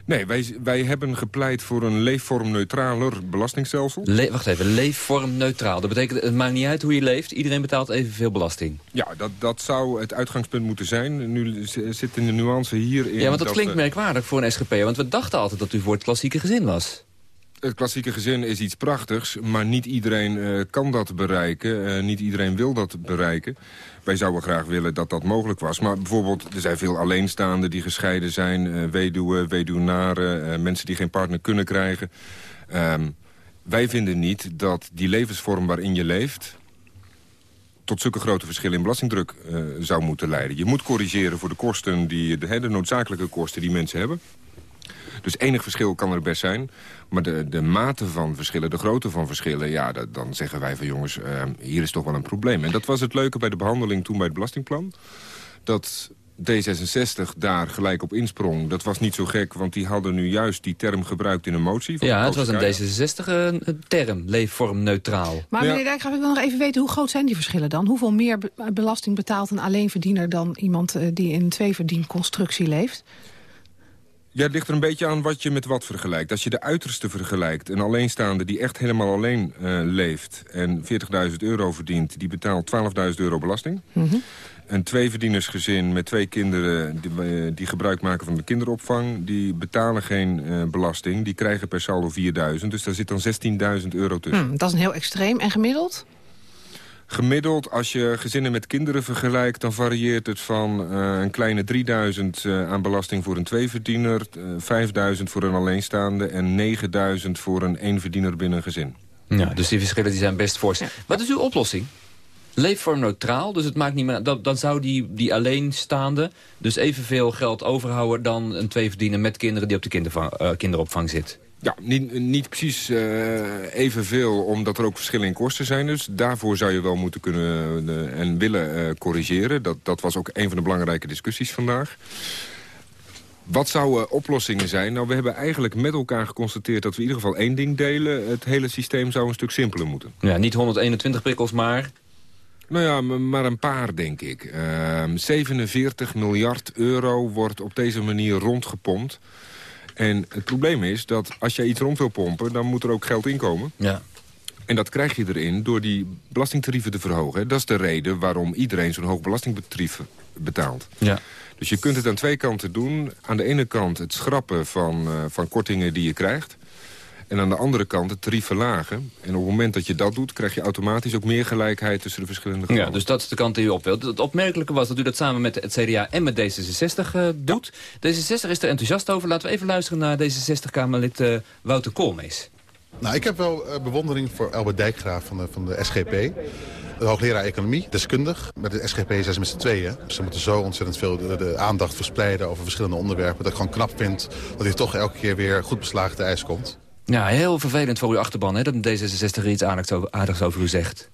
Nee, wij, wij hebben gepleit voor een leefvormneutraler belastingstelsel. Le wacht even, leefvormneutraal. Dat betekent, het maakt niet uit hoe je leeft. Iedereen betaalt evenveel belasting. Ja, dat, dat zou het uitgangspunt moeten zijn. Nu zit in de nuance hierin... Ja, want dat klinkt eh, merkwaardig voor een SGP. Want we dachten altijd dat u voor het klassieke gezin was. Het klassieke gezin is iets prachtigs, maar niet iedereen eh, kan dat bereiken. Eh, niet iedereen wil dat bereiken. Wij zouden graag willen dat dat mogelijk was. Maar bijvoorbeeld, er zijn veel alleenstaanden die gescheiden zijn. eh, weduwen, weduwnaren, mensen die geen partner kunnen krijgen. Ehm, wij vinden niet dat die levensvorm waarin je leeft tot zulke grote verschillen in belastingdruk zou moeten leiden. Je moet corrigeren voor de kosten, die, de, de noodzakelijke kosten die mensen hebben. Dus enig verschil kan er best zijn. Maar de, de mate van verschillen, de grootte van verschillen... ja, dat, dan zeggen wij van jongens, eh, hier is toch wel een probleem. En dat was het leuke bij de behandeling toen bij het belastingplan. Dat D66 daar gelijk op insprong. Dat was niet zo gek, want die hadden nu juist die term gebruikt in een motie. van Ja, het was een D66 een term, leefvormneutraal. Maar meneer Dijkgraaf, ik wil nog even weten, hoe groot zijn die verschillen dan? Hoeveel meer be- belasting betaalt een alleenverdiener... dan iemand eh, die in een tweeverdienconstructie leeft? Ja, het ligt er een beetje aan wat je met wat vergelijkt. Als je de uiterste vergelijkt, een alleenstaande die echt helemaal alleen eh, leeft... en 40.000 euro verdient, die betaalt 12.000 euro belasting. Een tweeverdienersgezin met twee kinderen die, eh, die gebruik maken van de kinderopvang... die betalen geen eh, belasting, die krijgen per saldo 4.000. Dus daar zit dan 16.000 euro tussen. Hm, dat is een heel extreem. En gemiddeld? Gemiddeld, als je gezinnen met kinderen vergelijkt... dan varieert het van eh, een kleine 3000 eh, aan belasting voor een tweeverdiener... eh 5000 voor een alleenstaande en 9000 voor een eenverdiener binnen een gezin. Ja, dus die verschillen die zijn best fors. Wat is uw oplossing? Leefvormneutraal, dus het maakt niet meer... Dan, dan zou die, die alleenstaande dus evenveel geld overhouden... dan een tweeverdiener met kinderen die op de eh, kinderopvang zit. Ja, niet, niet precies eh, evenveel, omdat er ook verschillen in kosten zijn. Dus daarvoor zou je wel moeten kunnen eh, en willen eh, corrigeren. Dat, dat was ook een van de belangrijke discussies vandaag. Wat zouden oplossingen zijn? Nou, we hebben eigenlijk met elkaar geconstateerd dat we in ieder geval één ding delen. Het hele systeem zou een stuk simpeler moeten. Ja, niet 121 prikkels, maar... Nou ja, maar een paar, denk ik. Ehm 47 miljard euro wordt op deze manier rondgepompt. En het probleem is dat als je iets rond wil pompen... dan moet er ook geld inkomen. Ja. En dat krijg je erin door die belastingtarieven te verhogen. Dat is de reden waarom iedereen zo'n hoog belastingtarief betaalt. Ja. Dus je kunt het aan twee kanten doen. Aan de ene kant het schrappen van, eh, van kortingen die je krijgt. En aan de andere kant het tarief verlagen. En op het moment dat je dat doet, krijg je automatisch ook meer gelijkheid tussen de verschillende gevallen. Ja, dus dat is de kant die u op wilt. Het opmerkelijke was dat u dat samen met het CDA en met D66 eh, doet. D66 is er enthousiast over. Laten we even luisteren naar D66-Kamerlid eh, Wouter Koolmees. Nou, ik heb wel eh, bewondering voor Albert Dijkgraaf van de, van de SGP. De hoogleraar economie, deskundig. Met de SGP zijn ze met z'n tweeën. Ze moeten zo ontzettend veel de, de aandacht verspreiden over verschillende onderwerpen. Dat ik gewoon knap vind dat hij toch elke keer weer goed beslagen te ijs komt. Ja, heel vervelend voor uw achterban hè, dat een D66 iets aardigs over, u zegt.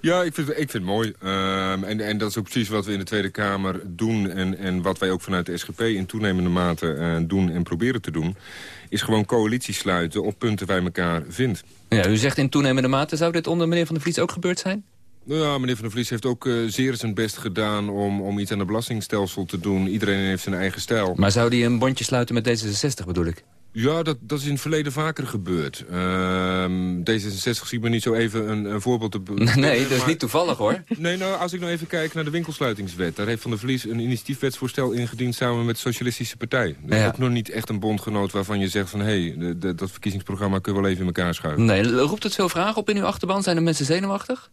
Ja, ik vind, ik vind het mooi. Ehm, en, en dat is ook precies wat we in de Tweede Kamer doen... en, en wat wij ook vanuit de SGP in toenemende mate eh, doen en proberen te doen... is gewoon coalitie sluiten op punten waar je elkaar vindt. Ja, u zegt in toenemende mate, zou dit onder meneer Van der Vlies ook gebeurd zijn? Nou ja, meneer Van der Vlies heeft ook eh, zeer zijn best gedaan... Om, om iets aan het belastingstelsel te doen. Iedereen heeft zijn eigen stijl. Maar zou die een bondje sluiten met D66 bedoel ik? Ja, dat, dat is in het verleden vaker gebeurd. Ehm, D66 ziet me niet zo even een, een voorbeeld te... Nee, dat is niet toevallig hoor. Nee, nou, als ik nou even kijk naar de winkelsluitingswet... daar heeft Van der Vlies een initiatiefwetsvoorstel ingediend... samen met de Socialistische Partij. Dat is ook nog niet echt een bondgenoot waarvan je zegt van... hé, hey, dat verkiezingsprogramma kun je wel even in elkaar schuiven. Nee, roept het veel vragen op in uw achterban? Zijn de mensen zenuwachtig?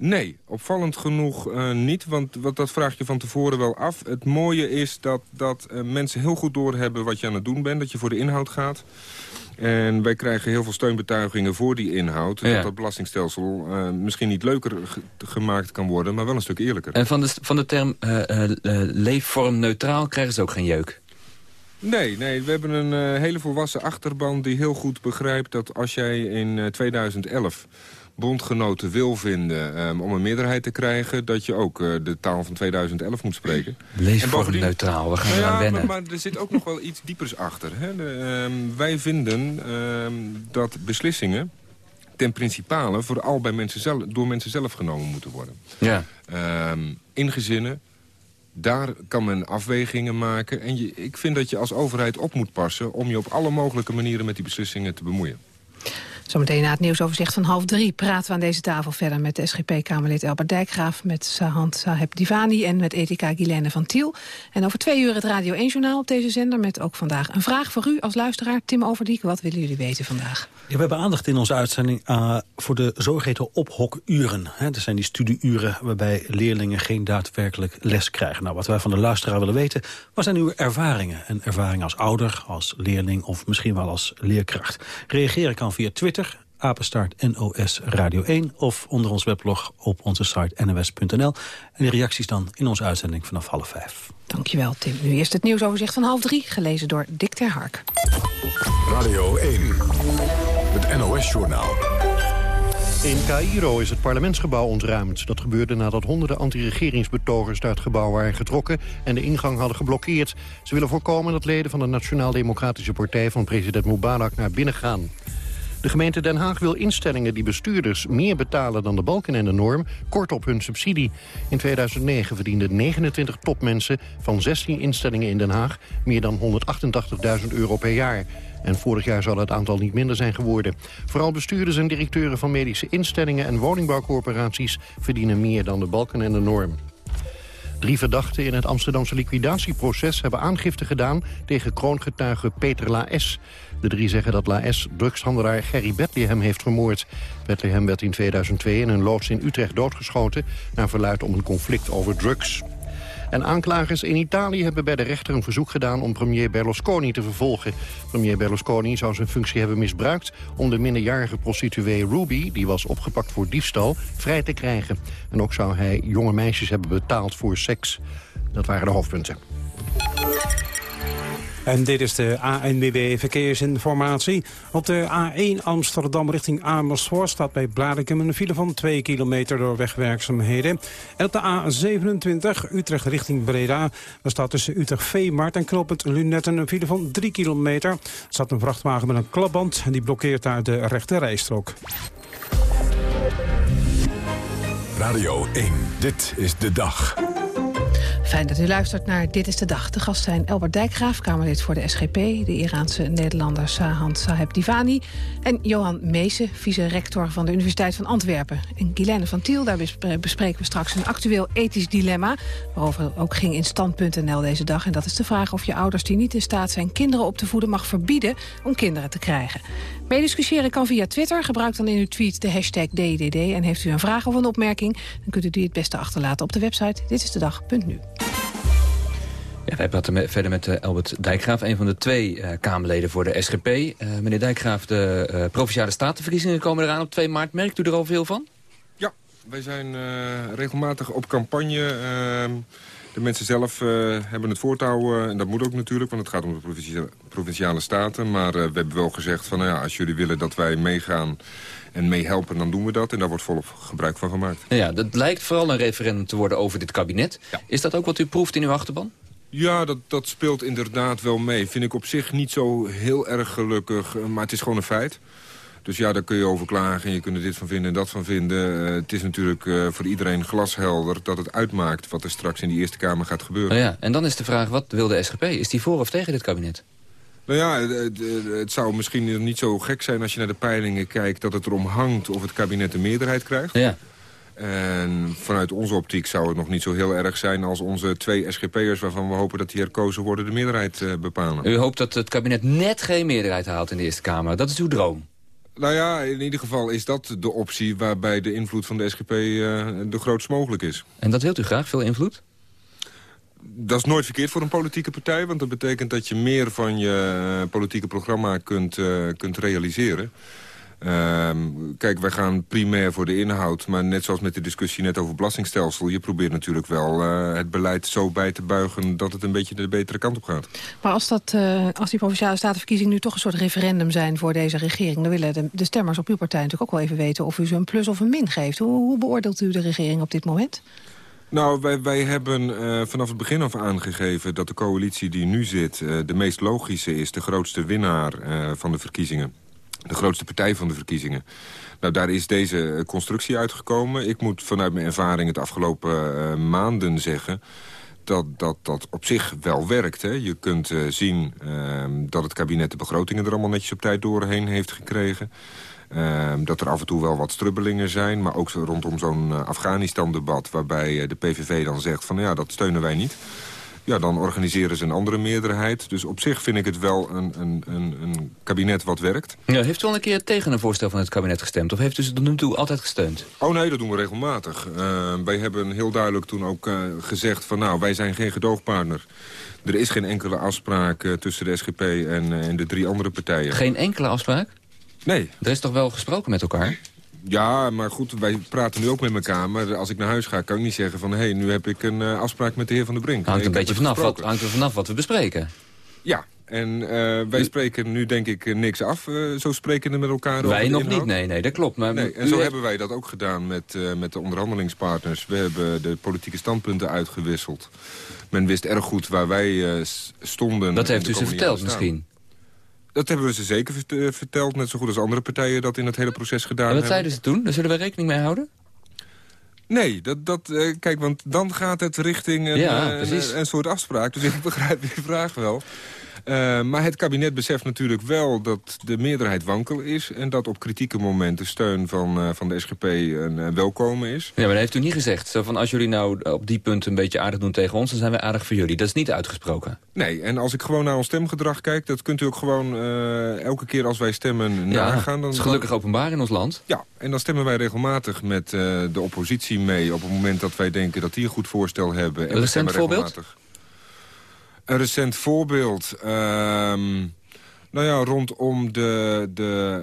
Nee, opvallend genoeg uh, niet, want wat, dat vraag je van tevoren wel af. Het mooie is dat, dat uh, mensen heel goed doorhebben wat je aan het doen bent, dat je voor de inhoud gaat. En wij krijgen heel veel steunbetuigingen voor die inhoud. Ja. Dat dat belastingstelsel uh, misschien niet leuker gemaakt kan worden, maar wel een stuk eerlijker. En van de, van de term leefvorm neutraal krijgen ze ook geen jeuk? Nee, nee, we hebben een hele volwassen achterban die heel goed begrijpt dat als jij in 2011 bondgenoten wil vinden um, om een meerderheid te krijgen... dat je ook uh, de taal van 2011 moet spreken. Leefvorm neutraal, we gaan nou eraan wennen. Maar, maar, er zit ook nog wel iets diepers achter. Hè? De, um, wij vinden um, dat beslissingen ten principale vooral bij mensen zelf, door mensen zelf genomen moeten worden. Ja. in gezinnen, daar kan men afwegingen maken. En je, ik vind dat je als overheid op moet passen... om je op alle mogelijke manieren met die beslissingen te bemoeien. Zometeen na het nieuwsoverzicht van half drie praten we aan deze tafel verder met de SGP-Kamerlid Albert Dijkgraaf, met Sahand Saheb Divani en met Etika Guilaine van Tiel. En over twee uur het Radio 1-journaal op deze zender met ook vandaag een vraag voor u als luisteraar. Tim Overdiek, wat willen jullie weten vandaag? Ja, we hebben aandacht in onze uitzending uh, voor de zogeheten ophokuren. Dat zijn die studieuren waarbij leerlingen geen daadwerkelijk les krijgen. Nou, wat wij van de luisteraar willen weten, wat zijn uw ervaringen? En ervaringen als ouder, als leerling of misschien wel als leerkracht. Reageren kan via Twitter Twitter, apenstaart NOS Radio 1... of onder ons weblog op onze site nws.nl. En de reacties dan in onze uitzending vanaf half vijf. Dankjewel, Tim. Nu eerst het nieuwsoverzicht van half drie, gelezen door Dick ter Hark. Radio 1, het NOS-journaal. In Cairo is het parlementsgebouw ontruimd. Dat gebeurde nadat honderden anti-regeringsbetogers naar het gebouw waren getrokken en de ingang hadden geblokkeerd. Ze willen voorkomen dat leden van de Nationaal-Democratische Partij van president Mubarak naar binnen gaan. De gemeente Den Haag wil instellingen die bestuurders meer betalen dan de balken en de norm, kort op hun subsidie. In 2009 verdienden 29 topmensen van 16 instellingen in Den Haag meer dan 188.000 euro per jaar. En vorig jaar zal het aantal niet minder zijn geworden. Vooral bestuurders en directeuren van medische instellingen en woningbouwcorporaties verdienen meer dan de balken en de norm. Drie verdachten in het Amsterdamse liquidatieproces hebben aangifte gedaan tegen kroongetuige Peter Laes. De drie zeggen dat Laes drugshandelaar Gerry Bethlehem heeft vermoord. Bethlehem werd in 2002 in een loods in Utrecht doodgeschoten... naar verluid om een conflict over drugs. En aanklagers in Italië hebben bij de rechter een verzoek gedaan om premier Berlusconi te vervolgen. Premier Berlusconi zou zijn functie hebben misbruikt om de minderjarige prostituee Ruby, die was opgepakt voor diefstal, vrij te krijgen. En ook zou hij jonge meisjes hebben betaald voor seks. Dat waren de hoofdpunten. En dit is de ANWB Verkeersinformatie. Op de A1 Amsterdam richting Amersfoort staat bij Blarikum een file van 2 kilometer door wegwerkzaamheden. En op de A27 Utrecht richting Breda. Daar staat tussen Utrecht Veemart en knooppunt Lunetten een file van 3 kilometer. Er staat een vrachtwagen met een klapband en die blokkeert daar de rechte rijstrook. Radio 1, dit is de dag. Fijn dat u luistert naar Dit is de Dag. De gast zijn Elbert Dijkgraaf, Kamerlid voor de SGP... de Iraanse Nederlander Sahand Saheb Divani... en Johan Meese, vice-rector van de Universiteit van Antwerpen. En Guilaine van Tiel, daar bespreken we straks een actueel ethisch dilemma... waarover ook ging in Stand.nl deze dag. En dat is de vraag of je ouders die niet in staat zijn kinderen op te voeden... mag verbieden om kinderen te krijgen. Meediscussiëren kan via Twitter. Gebruik dan in uw tweet de hashtag DDD. En heeft u een vraag of een opmerking, dan kunt u die het beste achterlaten op de website ditistedag.nu. Ja, wij praten verder met uh, Albert Dijkgraaf, een van de twee uh, Kamerleden voor de SGP. Uh, eh, meneer Dijkgraaf, de Provinciale Statenverkiezingen komen eraan op 2 maart. Merkt u er al veel van? Ja, wij zijn regelmatig op campagne. Ehm, de mensen zelf hebben het voortouw, en dat moet ook natuurlijk, want het gaat om de provinciale, provinciale staten. Maar we hebben wel gezegd van, nou ja, als jullie willen dat wij meegaan en meehelpen, dan doen we dat. En daar wordt volop gebruik van gemaakt. Ja, dat lijkt vooral een referendum te worden over dit kabinet. Is dat ook wat u proeft in uw achterban? Ja, dat, dat speelt inderdaad wel mee. Vind ik op zich niet zo heel erg gelukkig, eh, maar het is gewoon een feit. Dus ja, daar kun je over klagen en je kunt er dit van vinden en dat van vinden. Uh, het is natuurlijk uh, voor iedereen glashelder dat het uitmaakt... wat er straks in die Eerste Kamer gaat gebeuren. Nou ja, en dan is de vraag, wat wil de SGP? Is die voor of tegen dit kabinet? Nou ja, het, het, zou misschien niet zo gek zijn als je naar de peilingen kijkt... dat het erom hangt of het kabinet een meerderheid krijgt. Ja. En vanuit onze optiek zou het nog niet zo heel erg zijn... als onze twee SGP'ers, waarvan we hopen dat die herkozen worden... de meerderheid uh, bepalen. U hoopt dat het kabinet net geen meerderheid haalt in de Eerste Kamer. Dat is uw droom? Nou ja, in ieder geval is dat de optie... waarbij de invloed van de SGP uh, de grootst mogelijk is. En dat wilt u graag, veel invloed? dat is nooit verkeerd voor een politieke partij. Want dat betekent dat je meer van je politieke programma kunt, uh, kunt realiseren. Uh, kijk, wij gaan primair voor de inhoud. Maar net zoals met de discussie net over belastingstelsel... je probeert natuurlijk wel uh, het beleid zo bij te buigen... dat het een beetje de betere kant op gaat. Maar als, dat, uh, als die Provinciale Statenverkiezingen nu toch een soort referendum zijn... voor deze regering... dan willen de, de, stemmers op uw partij natuurlijk ook wel even weten... of u ze een plus of een min geeft. Hoe, hoe beoordeelt u de regering op dit moment? Nou, wij, wij hebben uh, vanaf het begin af aangegeven dat de coalitie die nu zit... De meest logische is, de grootste winnaar van de verkiezingen. De grootste partij van de verkiezingen. Nou, daar is deze constructie uitgekomen. Ik moet vanuit mijn ervaring het afgelopen maanden zeggen dat dat, dat op zich wel werkt. Je kunt uh, zien uh, dat het kabinet de begrotingen er allemaal netjes op tijd doorheen heeft gekregen. Uh, dat er af en toe wel wat strubbelingen zijn. Maar ook rondom zo'n Afghanistan-debat... waarbij de PVV dan zegt van ja, dat steunen wij niet. Ja, dan organiseren ze een andere meerderheid. Dus op zich vind ik het wel een, een, een, een kabinet wat werkt. Ja, heeft u al een keer tegen een voorstel van het kabinet gestemd? Of heeft u ze tot nu toe altijd gesteund? Oh nee, dat doen we regelmatig. wij hebben heel duidelijk toen ook gezegd van nou, wij zijn geen gedoogpartner. Er is geen enkele afspraak tussen de SGP en, en de drie andere partijen. Geen enkele afspraak? Nee. Er is toch wel gesproken met elkaar? Ja, maar goed, wij praten nu ook met elkaar. Maar als ik naar huis ga, kan ik niet zeggen van... hé, hey, nu heb ik een uh, afspraak met de heer Van der Brink. Hangt, nee, een beetje vanaf wat, hangt er vanaf wat we bespreken. Ja, en uh, wij spreken nu denk ik niks af. Uh, zo spreken we met elkaar Wij nog niet, nee, nee, dat klopt. Maar nee, en zo heeft... hebben wij dat ook gedaan met, met de onderhandelingspartners. We hebben de politieke standpunten uitgewisseld. Men wist erg goed waar wij stonden. Dat heeft u ze verteld misschien? Dat hebben we ze zeker verteld, net zo goed als andere partijen dat in het hele proces gedaan en wat hebben. zeiden ze toen? Daar zullen we rekening mee houden? Nee, dat, dat, uh, kijk, want dan gaat het richting een, ja, een, een, soort afspraak. Dus ik begrijp je vraag wel. Uh, maar het kabinet beseft natuurlijk wel dat de meerderheid wankel is... en dat op kritieke momenten steun van, uh, van de SGP een uh, welkome is. Ja, maar dat heeft u niet gezegd. Zo van als jullie nou op die punten een beetje aardig doen tegen ons... dan zijn wij aardig voor jullie. Dat is niet uitgesproken. Nee, en als ik gewoon naar ons stemgedrag kijk... dat kunt u ook gewoon elke keer als wij stemmen ja, nagaan. Dan, het is gelukkig openbaar in ons land. Ja, en dan stemmen wij regelmatig met de oppositie mee... op het moment dat wij denken dat die een goed voorstel hebben. En een recent voorbeeld? Een recent voorbeeld. Um, nou ja, rondom de, de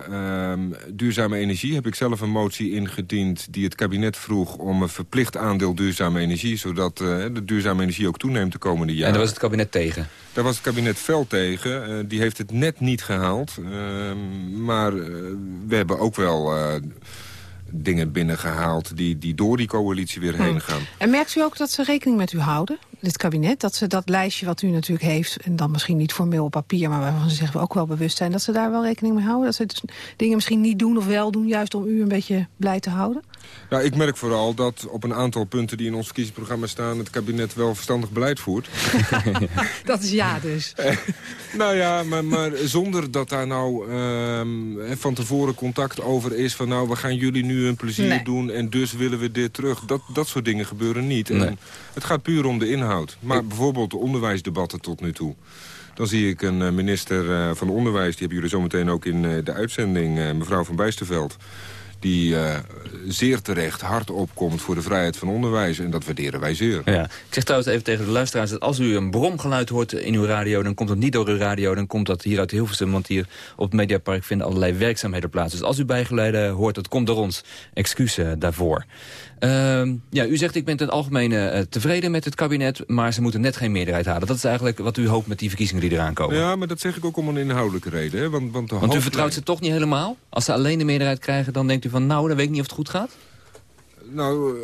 um, duurzame energie heb ik zelf een motie ingediend... die het kabinet vroeg om een verplicht aandeel duurzame energie... zodat uh, de duurzame energie ook toeneemt de komende jaren. En daar was het kabinet tegen? Daar was het kabinet fel tegen. Uh, die heeft het net niet gehaald. Uh, maar we hebben ook wel dingen binnengehaald... Die, die door die coalitie weer heen gaan. En merkt u ook dat ze rekening met u houden, dit kabinet? Dat ze dat lijstje wat u natuurlijk heeft... en dan misschien niet formeel op papier... maar waarvan ze zich ook wel bewust zijn... dat ze daar wel rekening mee houden? Dat ze dus dingen misschien niet doen of wel doen... juist om u een beetje blij te houden? Nou, ik merk vooral dat op een aantal punten die in ons verkiezingsprogramma staan... het kabinet wel verstandig beleid voert. dat is ja dus. nou ja, maar, maar zonder dat daar nou um, van tevoren contact over is... van nou, we gaan jullie nu een plezier nee. doen en dus willen we dit terug. Dat, dat soort dingen gebeuren niet. Nee. En het gaat puur om de inhoud. Maar ik... bijvoorbeeld de onderwijsdebatten tot nu toe. Dan zie ik een minister uh, van Onderwijs... die hebben jullie zometeen ook in de uitzending, mevrouw van Bijsterveld die uh, zeer terecht hard opkomt voor de vrijheid van onderwijs. En dat waarderen wij zeer. Ja. Ik zeg trouwens even tegen de luisteraars... dat als u een bromgeluid hoort in uw radio... dan komt dat niet door uw radio, dan komt dat hier uit Hilversum. Want hier op het Mediapark vinden allerlei werkzaamheden plaats. Dus als u bijgeluiden hoort, dat komt door ons. Excuus uh, daarvoor. Uh, ja, u zegt ik ben ten algemene uh, tevreden met het kabinet... maar ze moeten net geen meerderheid halen. Dat is eigenlijk wat u hoopt met die verkiezingen die eraan komen. Ja, maar dat zeg ik ook om een inhoudelijke reden. Hè? Want, want, want u vertrouwt ze toch niet helemaal? Als ze alleen de meerderheid krijgen, dan denkt u van... nou, dan weet ik niet of het goed gaat? Nou,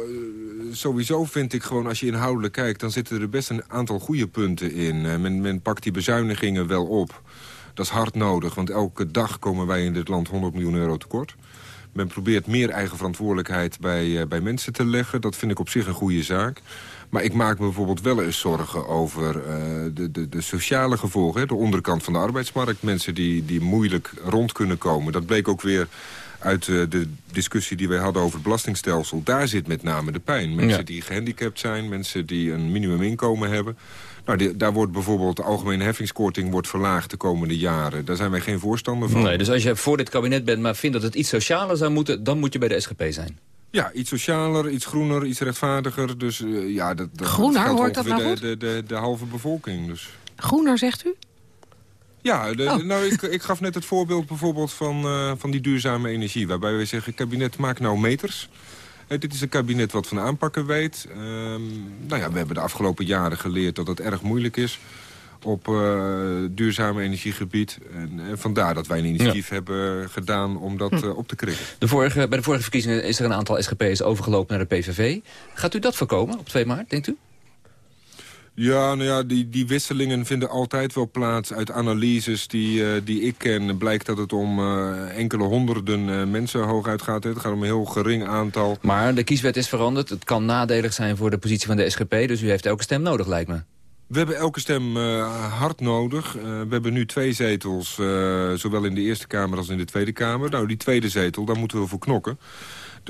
sowieso vind ik gewoon, als je inhoudelijk kijkt... dan zitten er best een aantal goede punten in. Men, men pakt die bezuinigingen wel op. Dat is hard nodig, want elke dag komen wij in dit land 100 miljoen euro tekort. Men probeert meer eigen verantwoordelijkheid bij, bij mensen te leggen. Dat vind ik op zich een goede zaak. Maar ik maak me bijvoorbeeld wel eens zorgen over de, de, de sociale gevolgen. Hè? De onderkant van de arbeidsmarkt. Mensen die, die moeilijk rond kunnen komen. Dat bleek ook weer uit uh, de discussie die wij hadden over het belastingstelsel... daar zit met name de pijn. Mensen die gehandicapt zijn, mensen die een minimuminkomen hebben... Nou, daar wordt bijvoorbeeld de algemene heffingskorting wordt verlaagd de komende jaren. Daar zijn wij geen voorstander van. Nee, dus als je voor dit kabinet bent, maar vindt dat het iets socialer zou moeten... dan moet je bij de SGP zijn. Ja, iets socialer, iets groener, iets rechtvaardiger. Dus, uh, ja, dat, dat groener, hoort dat nou de, goed? De, de, de, halve bevolking. Dus. Groener, zegt u? Ja, de, oh. nou, ik, ik gaf net het voorbeeld bijvoorbeeld van, uh, van die duurzame energie. Waarbij wij zeggen, kabinet, maak nou meters. Uh, dit is een kabinet wat van aanpakken weet. Uh, nou ja, we hebben de afgelopen jaren geleerd dat het erg moeilijk is op uh, duurzame energiegebied. En, en, vandaar dat wij een initiatief ja. hebben gedaan om dat uh, op te krikken. De vorige, bij de vorige verkiezingen is er een aantal SGP's overgelopen naar de PVV. Gaat u dat voorkomen op 2 maart, denkt u? Ja, nou ja, die, die wisselingen vinden altijd wel plaats uit analyses die, uh, die ik ken. Blijkt dat het om uh, enkele honderden uh, mensen hooguit gaat. Het gaat om een heel gering aantal. Maar de kieswet is veranderd. Het kan nadelig zijn voor de positie van de SGP. Dus u heeft elke stem nodig, lijkt me. We hebben elke stem uh, hard nodig. Uh, we hebben nu twee zetels, uh, zowel in de Eerste Kamer als in de Tweede Kamer. Nou, die tweede zetel, daar moeten we voor knokken.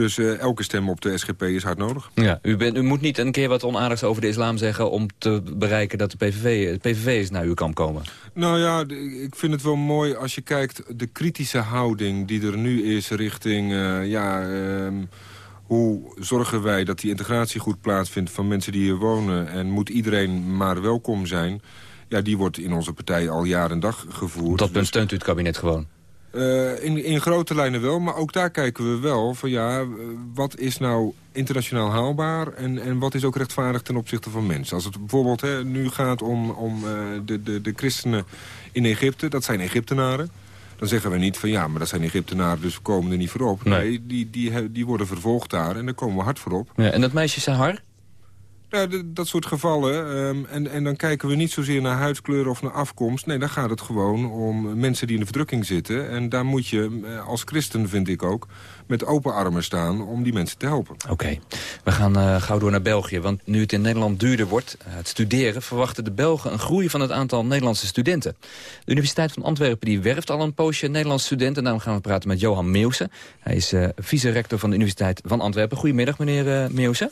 Dus elke stem op de SGP is hard nodig. Ja, u, bent, u moet niet een keer wat onaardigs over de islam zeggen... om te bereiken dat de PVV, de PVV is naar uw kamp komen. Nou ja, ik vind het wel mooi als je kijkt... de kritische houding die er nu is richting... ja, ehm, hoe zorgen wij dat die integratie goed plaatsvindt van mensen die hier wonen... en moet iedereen maar welkom zijn... ja, die wordt in onze partij al jaar en dag gevoerd. Op dat punt steunt u het kabinet gewoon? Uh, in, in grote lijnen wel, maar ook daar kijken we wel van ja, wat is nou internationaal haalbaar en, en wat is ook rechtvaardig ten opzichte van mensen. Als het bijvoorbeeld hè, nu gaat om, om uh, de, de, de christenen in Egypte, dat zijn Egyptenaren. Dan zeggen we niet van ja, maar dat zijn Egyptenaren, dus we komen er niet voor op. Nee, nee die, die, die worden vervolgd daar en daar komen we hard voor op. Ja, en dat meisje Sahar? Ja, dat soort gevallen. Um, en, en dan kijken we niet zozeer naar huidskleur of naar afkomst. Nee, dan gaat het gewoon om mensen die in de verdrukking zitten. En daar moet je, als christen vind ik ook, met open armen staan om die mensen te helpen. Oké, we gaan uh, gauw door naar België. Want nu het in Nederland duurder wordt, uh, het studeren... verwachten de Belgen een groei van het aantal Nederlandse studenten. De Universiteit van Antwerpen die werft al een poosje Nederlandse studenten. Daarom gaan we praten met Johan Meeuwse. Hij is uh, vice-rector van de Universiteit van Antwerpen. Goedemiddag, meneer Meeuwse.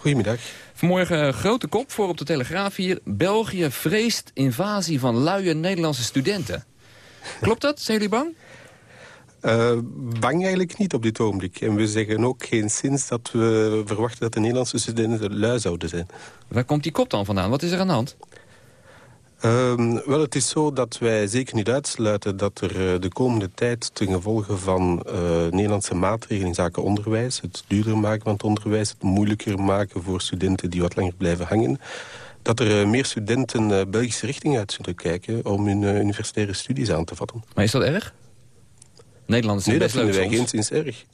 Goedemiddag. Vanmorgen grote kop voor op de Telegraaf hier. België vreest invasie van luie Nederlandse studenten. Klopt dat? Zijn jullie bang? Uh, bang eigenlijk niet op dit ogenblik. En we zeggen ook geen sinds dat we verwachten dat de Nederlandse studenten lui zouden zijn. Waar komt die kop dan vandaan? Wat is er aan de hand? Um, wel, het is zo dat wij zeker niet uitsluiten dat er uh, de komende tijd ten gevolge van uh, Nederlandse maatregelen in zaken onderwijs, het duurder maken van het onderwijs, het moeilijker maken voor studenten die wat langer blijven hangen, dat er uh, meer studenten Belgische richting uit zullen kijken om hun universitaire studies aan te vatten. Maar is dat erg? Nederlanders nee, dat vinden wij geen sinds erg.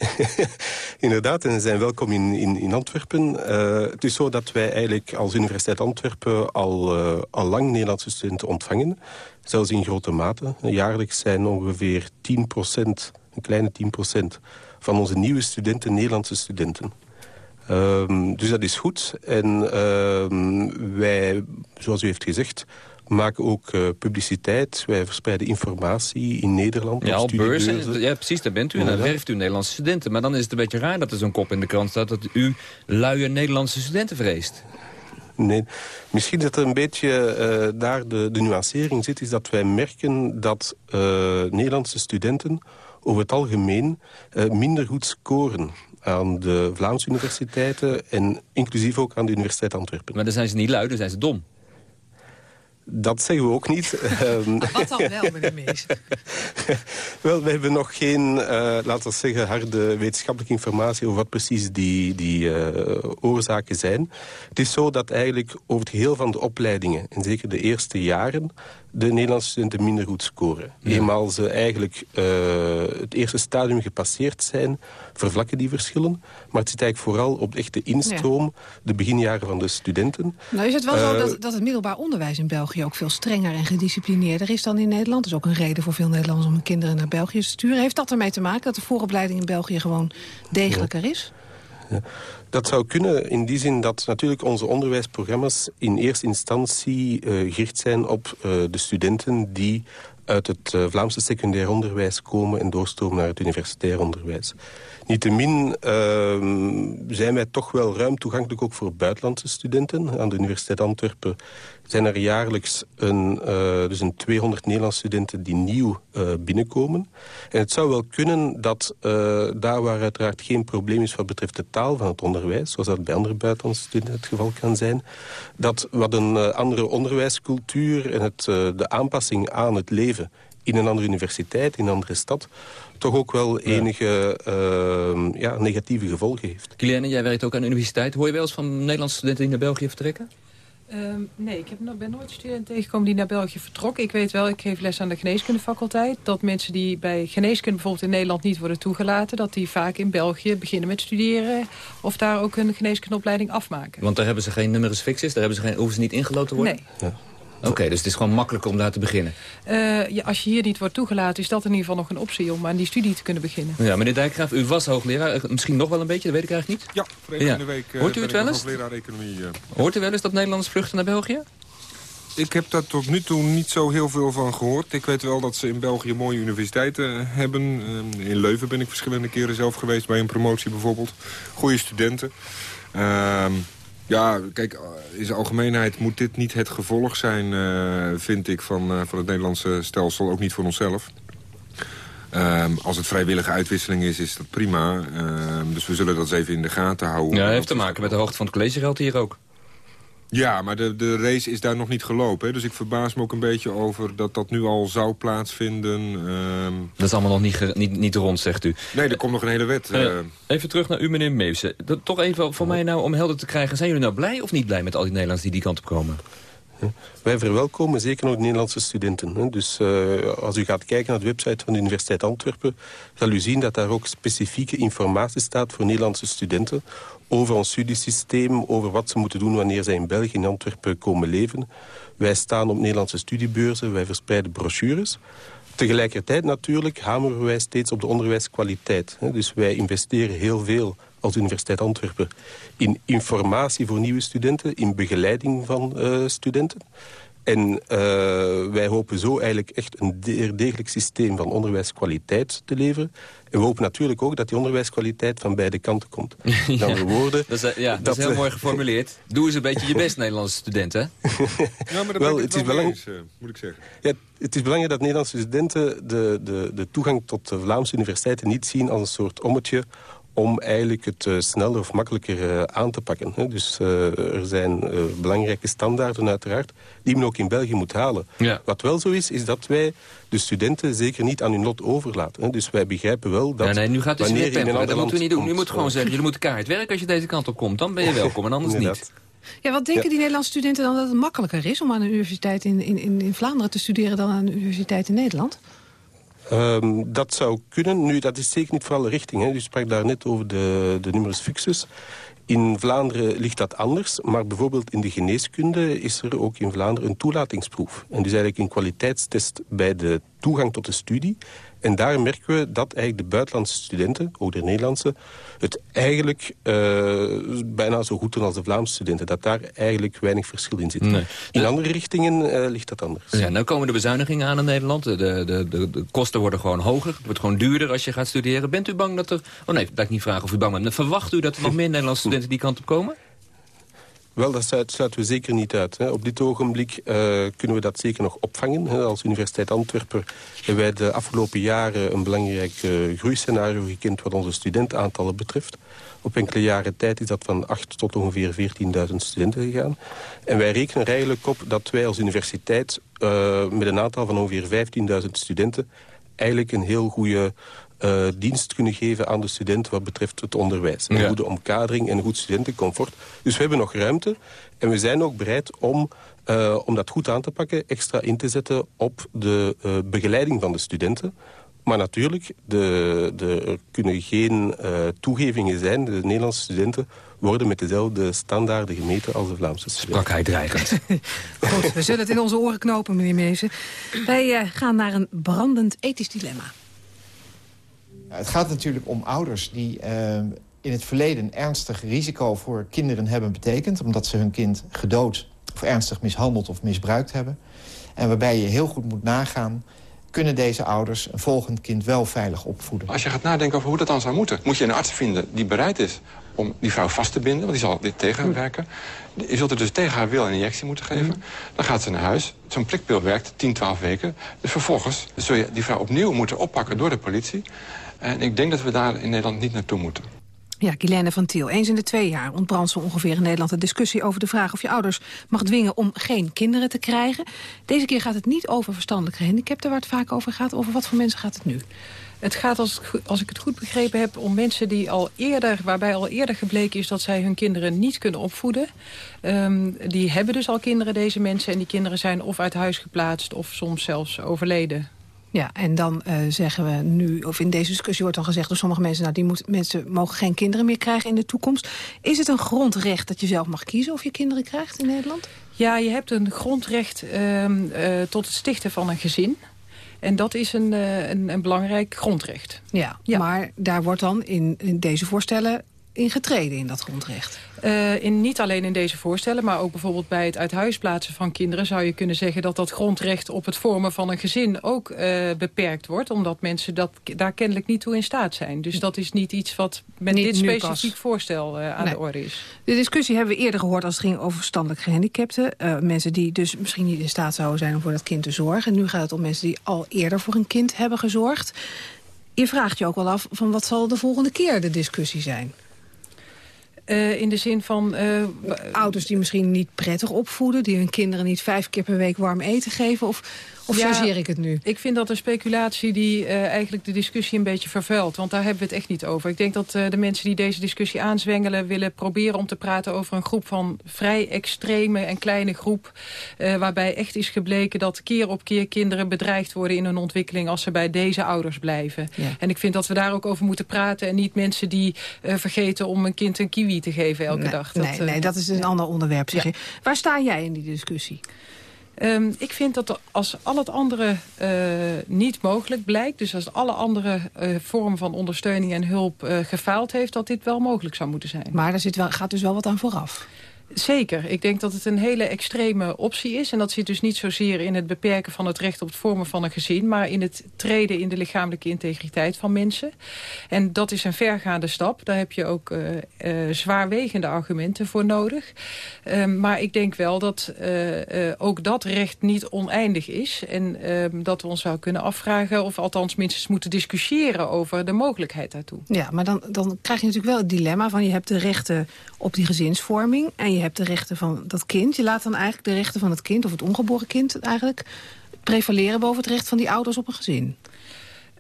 Inderdaad, en ze zijn welkom in, in, in Antwerpen. Uh, het is zo dat wij eigenlijk als Universiteit Antwerpen al, uh, al lang Nederlandse studenten ontvangen. Zelfs in grote mate. Jaarlijks zijn ongeveer 10% een kleine 10% van onze nieuwe studenten Nederlandse studenten. Um, dus dat is goed. En uh, wij, zoals u heeft gezegd maken ook uh, publiciteit. Wij verspreiden informatie in Nederland. Ja, al beurzen. Ja, precies, daar bent u. En dan werft u Nederlandse studenten. Maar dan is het een beetje raar dat er zo'n kop in de krant staat... dat u luie Nederlandse studenten vreest. Nee, misschien dat er een beetje uh, daar de, de nuancering zit... is dat wij merken dat uh, Nederlandse studenten over het algemeen minder goed scoren aan de Vlaamse universiteiten... en inclusief ook aan de Universiteit Antwerpen. Maar dan zijn ze niet lui, dan zijn ze dom. Dat zeggen we ook niet. Wat dan wel, meneer Mees? wel, we hebben nog geen, uh, laten we zeggen, harde wetenschappelijke informatie... over wat precies die, die uh, oorzaken zijn. Het is zo dat eigenlijk over het geheel van de opleidingen... en zeker de eerste jaren de Nederlandse studenten minder goed scoren. Ja. Eenmaal ze eigenlijk uh, het eerste stadium gepasseerd zijn... vervlakken die verschillen. Maar het zit eigenlijk vooral op de echte instroom... Ja. de beginjaren van de studenten. Nou is het wel uh, zo dat, dat het middelbaar onderwijs in België ook veel strenger en gedisciplineerder is dan in Nederland. Dat is ook een reden voor veel Nederlanders om hun kinderen naar België te sturen. Heeft dat ermee te maken dat de vooropleiding in België gewoon degelijker is? Dat zou kunnen in die zin dat natuurlijk onze onderwijsprogramma's in eerste instantie uh, gericht zijn op uh, de studenten die uit het uh, Vlaamse secundair onderwijs komen en doorstromen naar het universitair onderwijs. Niettemin uh, zijn wij toch wel ruim toegankelijk ook voor buitenlandse studenten. Aan de Universiteit Antwerpen zijn er jaarlijks een, uh, dus een 200 Nederlandse studenten die nieuw uh, binnenkomen. En het zou wel kunnen dat uh, daar waar uiteraard geen probleem is wat betreft de taal van het onderwijs, zoals dat bij andere buitenlandse studenten het geval kan zijn, dat wat een andere onderwijscultuur en het, de aanpassing aan het leven in een andere universiteit, in een andere stad toch ook wel enige uh, ja, negatieve gevolgen heeft. Kiliane, jij werkt ook aan de universiteit. Hoor je wel eens van Nederlandse studenten die naar België vertrekken? Um, nee, ik heb, ben nooit studenten tegengekomen die naar België vertrokken. Ik weet wel, ik geef les aan de geneeskundefaculteit... dat mensen die bij geneeskunde bijvoorbeeld in Nederland niet worden toegelaten... dat die vaak in België beginnen met studeren... of daar ook een geneeskundeopleiding afmaken. Want daar hebben ze geen numerus fixus? Daar hebben ze geen, hoeven ze niet ingeloten te worden? Nee. Ja. Oké, dus het is gewoon makkelijker om daar te beginnen. Uh, ja, als je hier niet wordt toegelaten, is dat in ieder geval nog een optie om aan die studie te kunnen beginnen. Ja, meneer Dijkgraaf, u was hoogleraar. Misschien nog wel een beetje, dat weet ik eigenlijk niet. Ja, voor ja. in de week uh, Hoort u het wel eens? hoogleraar economie. Uh. Hoort u wel eens dat Nederlanders vluchten naar België? Ik heb daar tot nu toe niet zo heel veel van gehoord. Ik weet wel dat ze in België mooie universiteiten hebben. In Leuven ben ik verschillende keren zelf geweest bij een promotie bijvoorbeeld. Goede studenten. Ehm, ja, kijk, in zijn algemeenheid moet dit niet het gevolg zijn, uh, vind ik, van, uh, van het Nederlandse stelsel. Ook niet voor onszelf. Um, als het vrijwillige uitwisseling is, is dat prima. Um, dus we zullen dat eens even in de gaten houden. Ja, heeft te maken met de hoogte van het collegegeld hier ook. Ja, maar de, de race is daar nog niet gelopen. Hè? Dus ik verbaas me ook een beetje over dat dat nu al zou plaatsvinden. Um... Dat is allemaal nog niet, niet, niet rond, zegt u. Nee, er komt nog een hele wet. Uh... Even terug naar u, meneer Meeuwse. Toch even voor mij nou om helder te krijgen. Zijn jullie nou blij of niet blij met al die Nederlanders die die kant op komen? Wij verwelkomen zeker ook de Nederlandse studenten. Dus uh, als u gaat kijken naar de website van de Universiteit Antwerpen... zal u zien dat daar ook specifieke informatie staat voor Nederlandse studenten... over ons studiesysteem, over wat ze moeten doen wanneer zij in België, in Antwerpen komen leven. Wij staan op Nederlandse studiebeurzen, wij verspreiden brochures... Tegelijkertijd natuurlijk hameren wij steeds op de onderwijskwaliteit. Dus wij investeren heel veel als Universiteit Antwerpen in informatie voor nieuwe studenten, in begeleiding van uh, studenten. En uh, wij hopen zo eigenlijk echt een degelijk systeem van onderwijskwaliteit te leveren. En we hopen natuurlijk ook dat die onderwijskwaliteit van beide kanten komt. ja, Dan woorden, dat is, ja, dat, dat is heel mooi geformuleerd. Doe eens een beetje je best, Nederlandse studenten. ja, maar dat wel, het is belangrijk, uh, moet ik zeggen. Ja, het is belangrijk dat Nederlandse studenten de, de, de toegang tot de Vlaamse universiteiten niet zien als een soort ommetje om eigenlijk het uh, sneller of makkelijker uh, aan te pakken. Hè. Dus uh, er zijn belangrijke standaarden uiteraard die men ook in België moet halen. Ja. Wat wel zo is, is dat wij de studenten zeker niet aan hun lot overlaten. Hè. Dus wij begrijpen wel dat... Ja, nee, nu gaat het wanneer weer pemperen, dat moeten we niet doen. Nu moet gewoon zeggen, jullie moeten kaart werken als je deze kant op komt. Dan ben je welkom en anders niet. Ja, wat denken ja. die Nederlandse studenten dan dat het makkelijker is... om aan een universiteit in, in, in Vlaanderen te studeren dan aan een universiteit in Nederland? Um, dat zou kunnen. Nu, dat is zeker niet voor alle richtingen. U sprak daar net over de, de numerus fixus. In Vlaanderen ligt dat anders, maar bijvoorbeeld in de geneeskunde is er ook in Vlaanderen een toelatingsproef. En dus eigenlijk een kwaliteitstest bij de toegang tot de studie. En daar merken we dat eigenlijk de buitenlandse studenten, ook de Nederlandse, het eigenlijk uh, bijna zo goed doen als de Vlaamse studenten. Dat daar eigenlijk weinig verschil in zit. Nee. In de... andere richtingen uh, ligt dat anders. Ja, nou komen de bezuinigingen aan in Nederland. De, de, de, de, kosten worden gewoon hoger. Het wordt gewoon duurder als je gaat studeren. Bent u bang dat er... Oh nee, dat ik niet vragen of u bang bent. Verwacht u dat er nog meer Nederlandse studenten die kant op komen? Wel, dat sluiten we zeker niet uit. Hè. Op dit ogenblik uh, kunnen we dat zeker nog opvangen. Hè. Als Universiteit Antwerpen hebben wij de afgelopen jaren een belangrijk uh, groeiscenario gekend wat onze studentaantallen betreft. Op enkele jaren tijd is dat van 8 tot ongeveer 14.000 studenten gegaan. En wij rekenen er eigenlijk op dat wij als universiteit uh, met een aantal van ongeveer 15.000 studenten eigenlijk een heel goede uh, dienst kunnen geven aan de studenten wat betreft het onderwijs. Een ja. goede omkadering en een goed studentencomfort. Dus we hebben nog ruimte en we zijn ook bereid om, uh, om dat goed aan te pakken... extra in te zetten op de uh, begeleiding van de studenten. Maar natuurlijk, de, de, er kunnen geen toegevingen zijn. De Nederlandse studenten worden met dezelfde standaarden gemeten als de Vlaamse studenten. Sprak hij dreigend. Goed, we zullen het in onze oren knopen, meneer Meesen. Wij uh, gaan naar een brandend ethisch dilemma. Het gaat natuurlijk om ouders die uh, in het verleden ernstig risico voor kinderen hebben betekend... omdat ze hun kind gedood of ernstig mishandeld of misbruikt hebben. En waarbij je heel goed moet nagaan kunnen deze ouders een volgend kind wel veilig opvoeden. Als je gaat nadenken over hoe dat dan zou moeten... moet je een arts vinden die bereid is om die vrouw vast te binden... want die zal dit tegen haar werken. Je zult er dus tegen haar wil een injectie moeten geven. Dan gaat ze naar huis. Zo'n prikpil werkt 10, 12 weken. Dus vervolgens zul je die vrouw opnieuw moeten oppakken door de politie. En ik denk dat we daar in Nederland niet naartoe moeten. Ja, Guilaine van Tiel. Eens in de twee jaar ontbrandt zo ongeveer in Nederland de discussie over de vraag of je ouders mag dwingen om geen kinderen te krijgen. Deze keer gaat het niet over verstandelijke gehandicapten waar het vaak over gaat. Over wat voor mensen gaat het nu? Het gaat, als, als ik het goed begrepen heb, om mensen die al eerder, waarbij al eerder gebleken is dat zij hun kinderen niet kunnen opvoeden. Um, die hebben dus al kinderen, deze mensen. En die kinderen zijn of uit huis geplaatst of soms zelfs overleden. Ja, en dan uh, zeggen we nu, of in deze discussie wordt dan gezegd door sommige mensen... nou, die moet, mensen mogen geen kinderen meer krijgen in de toekomst. Is het een grondrecht dat je zelf mag kiezen of je kinderen krijgt in Nederland? Ja, je hebt een grondrecht uh, uh, tot het stichten van een gezin. En dat is een, een, een belangrijk grondrecht. Ja, ja, maar daar wordt dan in, in deze voorstellen ingetreden in dat grondrecht? Uh, in, niet alleen in deze voorstellen, maar ook bijvoorbeeld bij het uithuisplaatsen van kinderen... zou je kunnen zeggen dat dat grondrecht op het vormen van een gezin ook uh, beperkt wordt. Omdat mensen dat, daar kennelijk niet toe in staat zijn. Dus dat is niet iets wat met niet dit specifiek pas. voorstel uh, aan nee. de orde is. De discussie hebben we eerder gehoord als het ging over verstandelijk gehandicapten. mensen die dus misschien niet in staat zouden zijn om voor dat kind te zorgen. En nu gaat het om mensen die al eerder voor een kind hebben gezorgd. Je vraagt je ook wel af van wat zal de volgende keer de discussie zijn? Uh, in de zin van... Uh, Ouders die misschien niet prettig opvoeden... die hun kinderen niet vijf keer per week warm eten geven... of Of ja, chargeer ik het nu? Ik vind dat een speculatie die uh, eigenlijk de discussie een beetje vervuilt. Want daar hebben we het echt niet over. Ik denk dat uh, de mensen die deze discussie aanzwengelen... willen proberen om te praten over een groep van vrij extreme en kleine groep. Uh, waarbij echt is gebleken dat keer op keer kinderen bedreigd worden in hun ontwikkeling... als ze bij deze ouders blijven. Ja. En ik vind dat we daar ook over moeten praten. En niet mensen die vergeten om een kind een kiwi te geven elke nee, dag. Dat, nee, nee, dat is een ander onderwerp. Zeg ja. je. Waar sta jij in die discussie? Um, ik vind dat als al het andere uh, niet mogelijk blijkt... dus als alle andere uh, vormen van ondersteuning en hulp uh, gefaald heeft... dat dit wel mogelijk zou moeten zijn. Maar er zit wel, gaat dus wel wat aan vooraf? Zeker. Ik denk dat het een hele extreme optie is. En dat zit dus niet zozeer in het beperken van het recht op het vormen van een gezin... maar in het treden in de lichamelijke integriteit van mensen. En dat is een vergaande stap. Daar heb je ook uh, uh, zwaarwegende argumenten voor nodig. Uh, maar ik denk wel dat ook dat recht niet oneindig is. En dat we ons zou kunnen afvragen... of althans minstens moeten discussiëren over de mogelijkheid daartoe. Ja, maar dan, dan krijg je natuurlijk wel het dilemma van... je hebt de rechten op die gezinsvorming... en je hebt de rechten van dat kind. Je laat dan eigenlijk de rechten van het kind, of het ongeboren kind eigenlijk... prevaleren boven het recht van die ouders op een gezin.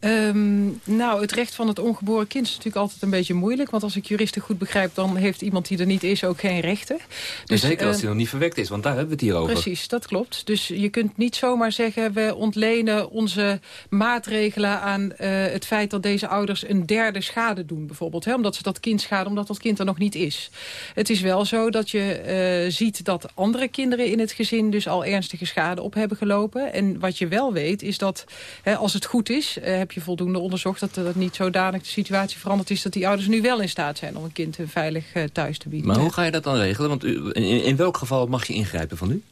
Um, nou, het recht van het ongeboren kind is natuurlijk altijd een beetje moeilijk. Want als ik juristen goed begrijp, dan heeft iemand die er niet is ook geen rechten. Dus, zeker als hij nog niet verwekt is, want daar hebben we het hier over. Precies, dat klopt. Dus je kunt niet zomaar zeggen, we ontlenen onze maatregelen aan uh, het feit dat deze ouders een derde schade doen. Bijvoorbeeld, hè, omdat ze dat kind schaden, omdat dat kind er nog niet is. Het is wel zo dat je uh, ziet dat andere kinderen in het gezin dus al ernstige schade op hebben gelopen. En wat je wel weet, is dat hè, als het goed is heb je voldoende onderzocht dat het niet zodanig de situatie veranderd is... dat die ouders nu wel in staat zijn om een kind een veilig uh, thuis te bieden. Maar hoe ga je dat dan regelen? Want u, in, in welk geval mag je ingrijpen van u?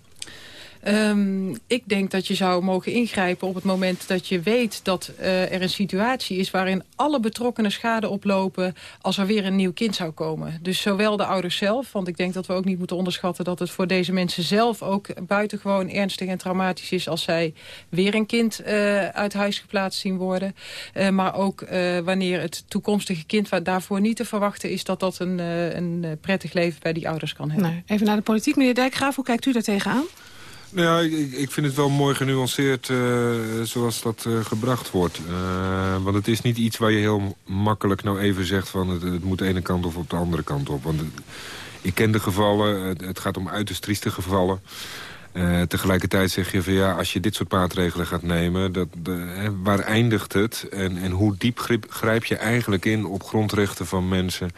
Um, ik denk dat je zou mogen ingrijpen op het moment dat je weet dat uh, er een situatie is waarin alle betrokkenen schade oplopen als er weer een nieuw kind zou komen. Dus zowel de ouders zelf, want ik denk dat we ook niet moeten onderschatten dat het voor deze mensen zelf ook buitengewoon ernstig en traumatisch is als zij weer een kind uh, uit huis geplaatst zien worden. Uh, maar ook wanneer het toekomstige kind daarvoor niet te verwachten is dat dat een, een prettig leven bij die ouders kan hebben. Nee, even naar de politiek. Meneer Dijkgraaf, hoe kijkt u daar tegenaan? Nou ja, ik, ik vind het wel mooi genuanceerd uh, zoals dat uh, gebracht wordt. Uh, want het is niet iets waar je heel makkelijk nou even zegt... van het, het moet de ene kant of op de andere kant op. Want ik ken de gevallen, het, gaat om uiterst trieste gevallen... Uh, tegelijkertijd zeg je van ja, als je dit soort maatregelen gaat nemen... Dat, de, hè, waar eindigt het en, en hoe diep grijp, je eigenlijk in op grondrechten van mensen...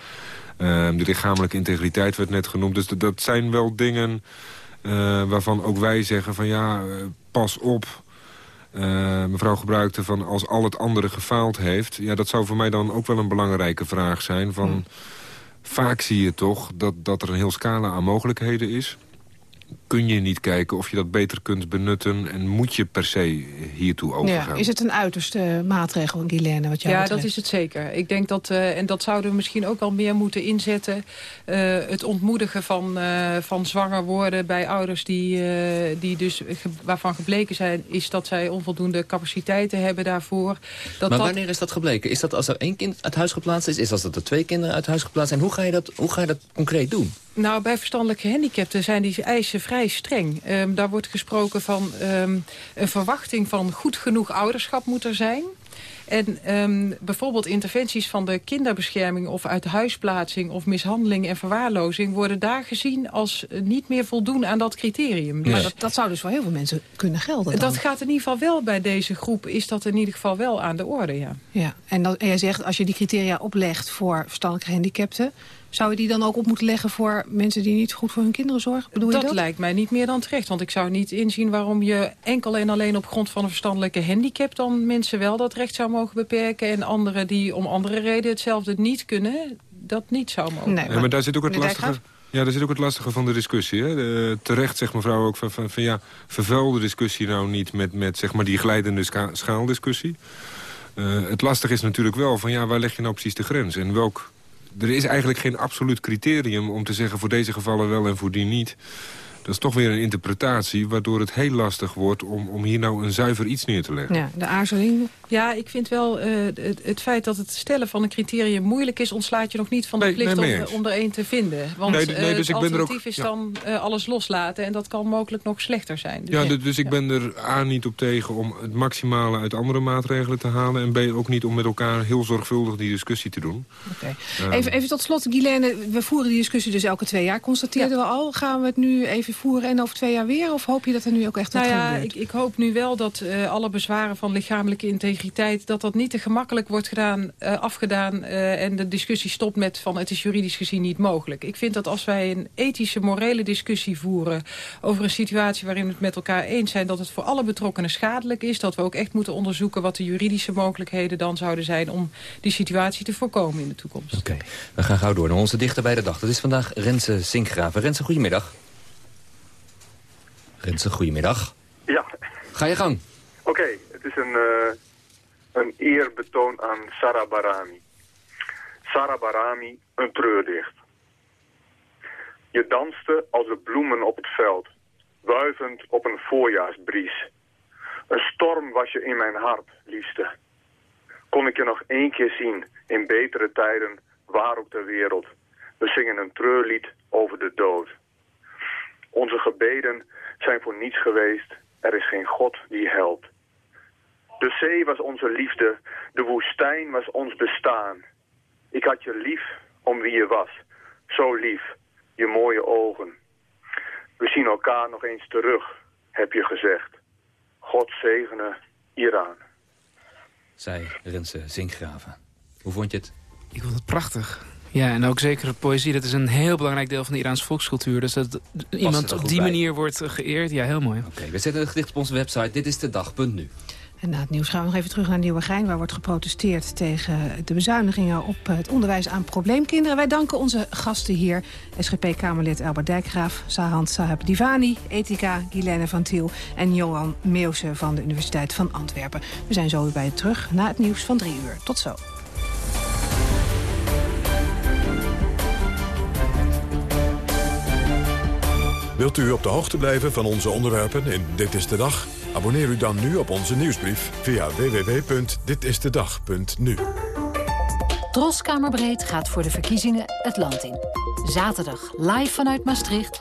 Ehm, de lichamelijke integriteit werd net genoemd. Dus dat zijn wel dingen waarvan ook wij zeggen van ja, pas op... mevrouw gebruikte van als al het andere gefaald heeft. Ja, dat zou voor mij dan ook wel een belangrijke vraag zijn. Van, hmm. Vaak zie je toch dat, dat er een heel scala aan mogelijkheden is kun je niet kijken of je dat beter kunt benutten... en moet je per se hiertoe overgaan. Ja, is het een uiterste maatregel, Guilaine, wat jij Ja, betreft? dat is het zeker. Ik denk dat, uh, en dat zouden we misschien ook al meer moeten inzetten... Uh, het ontmoedigen van, uh, van zwanger worden bij ouders... Die, die dus, waarvan gebleken zijn, is dat zij onvoldoende capaciteiten hebben daarvoor. Dat maar wanneer is dat gebleken? Is dat als er één kind uit huis geplaatst is? Is dat als er twee kinderen uit huis geplaatst zijn? Hoe ga je dat, hoe ga je dat concreet doen? Nou, bij verstandelijke gehandicapten zijn die eisen vrij streng. Um, daar wordt gesproken van um, een verwachting van goed genoeg ouderschap moet er zijn. En um, bijvoorbeeld interventies van de kinderbescherming... of uit huisplaatsing of mishandeling en verwaarlozing... worden daar gezien als niet meer voldoen aan dat criterium. Maar dat, dat, zou dus voor heel veel mensen kunnen gelden dan. Dat gaat in ieder geval wel bij deze groep... is dat in ieder geval wel aan de orde, ja. ja en, dan, en jij zegt, als je die criteria oplegt voor verstandelijke gehandicapten... Zou je die dan ook op moeten leggen voor mensen die niet goed voor hun kinderen zorgen? Bedoel dat, je dat lijkt mij niet meer dan terecht. Want ik zou niet inzien waarom je enkel en alleen op grond van een verstandelijke handicap... dan mensen wel dat recht zou mogen beperken... en anderen die om andere redenen hetzelfde niet kunnen, dat niet zou mogen. Nee, maar, maar daar zit ook het lastige... Ja, daar zit ook het lastige van de discussie. Hè? De, terecht zegt mevrouw ook van, van, van ja, vervuil de discussie nou niet met, met zeg maar die glijdende schaaldiscussie. Uh, het lastige is natuurlijk wel van ja, waar leg je nou precies de grens? En welk er is eigenlijk geen absoluut criterium om te zeggen... voor deze gevallen wel en voor die niet. Dat is toch weer een interpretatie... waardoor het heel lastig wordt om, om hier nou een zuiver iets neer te leggen. Ja, de aarzeling. Ja, ik vind wel uh, het, het, feit dat het stellen van een criterium moeilijk is... ontslaat je nog niet van de nee, plicht nee, om, om, er één te vinden. Want nee, nee, dus uh, het alternatief ook, is ja. dan uh, alles loslaten... en dat kan mogelijk nog slechter zijn. Dus ja, ja, dus ik ben er A niet op tegen om het maximale uit andere maatregelen te halen... en B ook niet om met elkaar heel zorgvuldig die discussie te doen. Okay. Um, even, even tot slot, Guilaine, we voeren die discussie dus elke twee jaar, constateerden we al. Gaan we het nu even voeren en over twee jaar weer? Of hoop je dat er nu ook echt wat nou ja, gebeurt? Ik, ik hoop nu wel dat uh, alle bezwaren van lichamelijke integriteit... dat dat niet te gemakkelijk wordt gedaan, uh, afgedaan... Uh, en de discussie stopt met van het is juridisch gezien niet mogelijk. Ik vind dat als wij een ethische, morele discussie voeren... over een situatie waarin we het met elkaar eens zijn... dat het voor alle betrokkenen schadelijk is... dat we ook echt moeten onderzoeken wat de juridische mogelijkheden dan zouden zijn... om die situatie te voorkomen in de toekomst. Oké, okay. we gaan gauw door naar onze dichter bij de dag. Dat is vandaag Renze Sinkgraven. Renze, goedemiddag. Renze, goedemiddag. Ja. Ga je gang. Oké, okay, het is een, uh, een eerbetoon aan Sarah Barami. Sarah Barami, een treurdicht. Je danste als de bloemen op het veld, wuivend op een voorjaarsbries. Een storm was je in mijn hart, liefste. Kon ik je nog één keer zien, in betere tijden, waar ook ter wereld. We zingen een treurlied over de dood. Onze gebeden zijn voor niets geweest. Er is geen God die helpt. De zee was onze liefde, de woestijn was ons bestaan. Ik had je lief om wie je was, zo lief, je mooie ogen. We zien elkaar nog eens terug, heb je gezegd. God zegene Iran. Zij, Rense Zinkgraven. Hoe vond je het? Ik vond het prachtig. Ja, en ook zeker poëzie. Dat is een heel belangrijk deel van de Iraanse volkscultuur. Dus dat iemand op die bij. manier wordt geëerd. Ja, heel mooi. Oké, okay, we zetten het gedicht op onze website. Dit is de dag.nu. En na het nieuws gaan we nog even terug naar Nieuwegein... waar wordt geprotesteerd tegen de bezuinigingen op het onderwijs aan probleemkinderen. Wij danken onze gasten hier. SGP-Kamerlid Albert Dijkgraaf, Sahand Sahab Divani... Ethica, Guilaine van Tiel en Johan Meeuwse van de Universiteit van Antwerpen. We zijn zo weer bij je terug na het nieuws van drie uur. Tot zo. Wilt u op de hoogte blijven van onze onderwerpen in Dit is de Dag? Abonneer u dan nu op onze nieuwsbrief via www.ditistedag.nu. Troskamerbreed gaat voor de verkiezingen het land in. Zaterdag live vanuit Maastricht.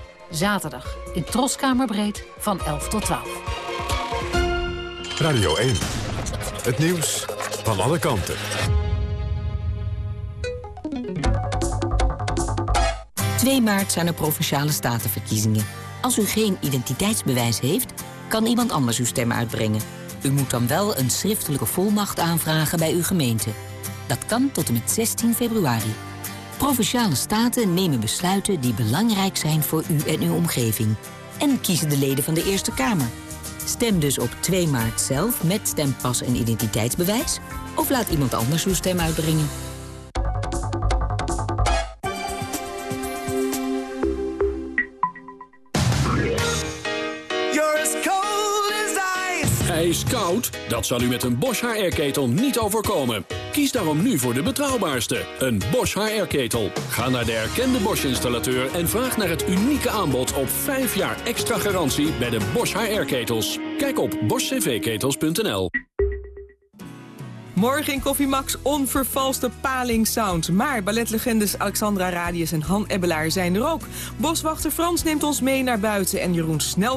Zaterdag in Troskamerbreed van 11 tot 12. Radio 1. Het nieuws van alle kanten. ...2 maart zijn er Provinciale Statenverkiezingen. Als u geen identiteitsbewijs heeft, kan iemand anders uw stem uitbrengen. U moet dan wel een schriftelijke volmacht aanvragen bij uw gemeente. Dat kan tot en met 16 februari. Provinciale staten nemen besluiten die belangrijk zijn voor u en uw omgeving. En kiezen de leden van de Eerste Kamer. Stem dus op 2 maart zelf met stempas en identiteitsbewijs... of laat iemand anders uw stem uitbrengen. Dat zal u met een Bosch HR-ketel niet overkomen. Kies daarom nu voor de betrouwbaarste, een Bosch HR-ketel. Ga naar de erkende Bosch-installateur en vraag naar het unieke aanbod op 5 jaar extra garantie bij de Bosch HR-ketels. Kijk op boschcvketels.nl. Morgen in Koffie Max onvervalste paling sound. Maar balletlegendes Alexandra Radius en Han Ebbelaar zijn er ook. Boswachter Frans neemt ons mee naar buiten en Jeroen Snel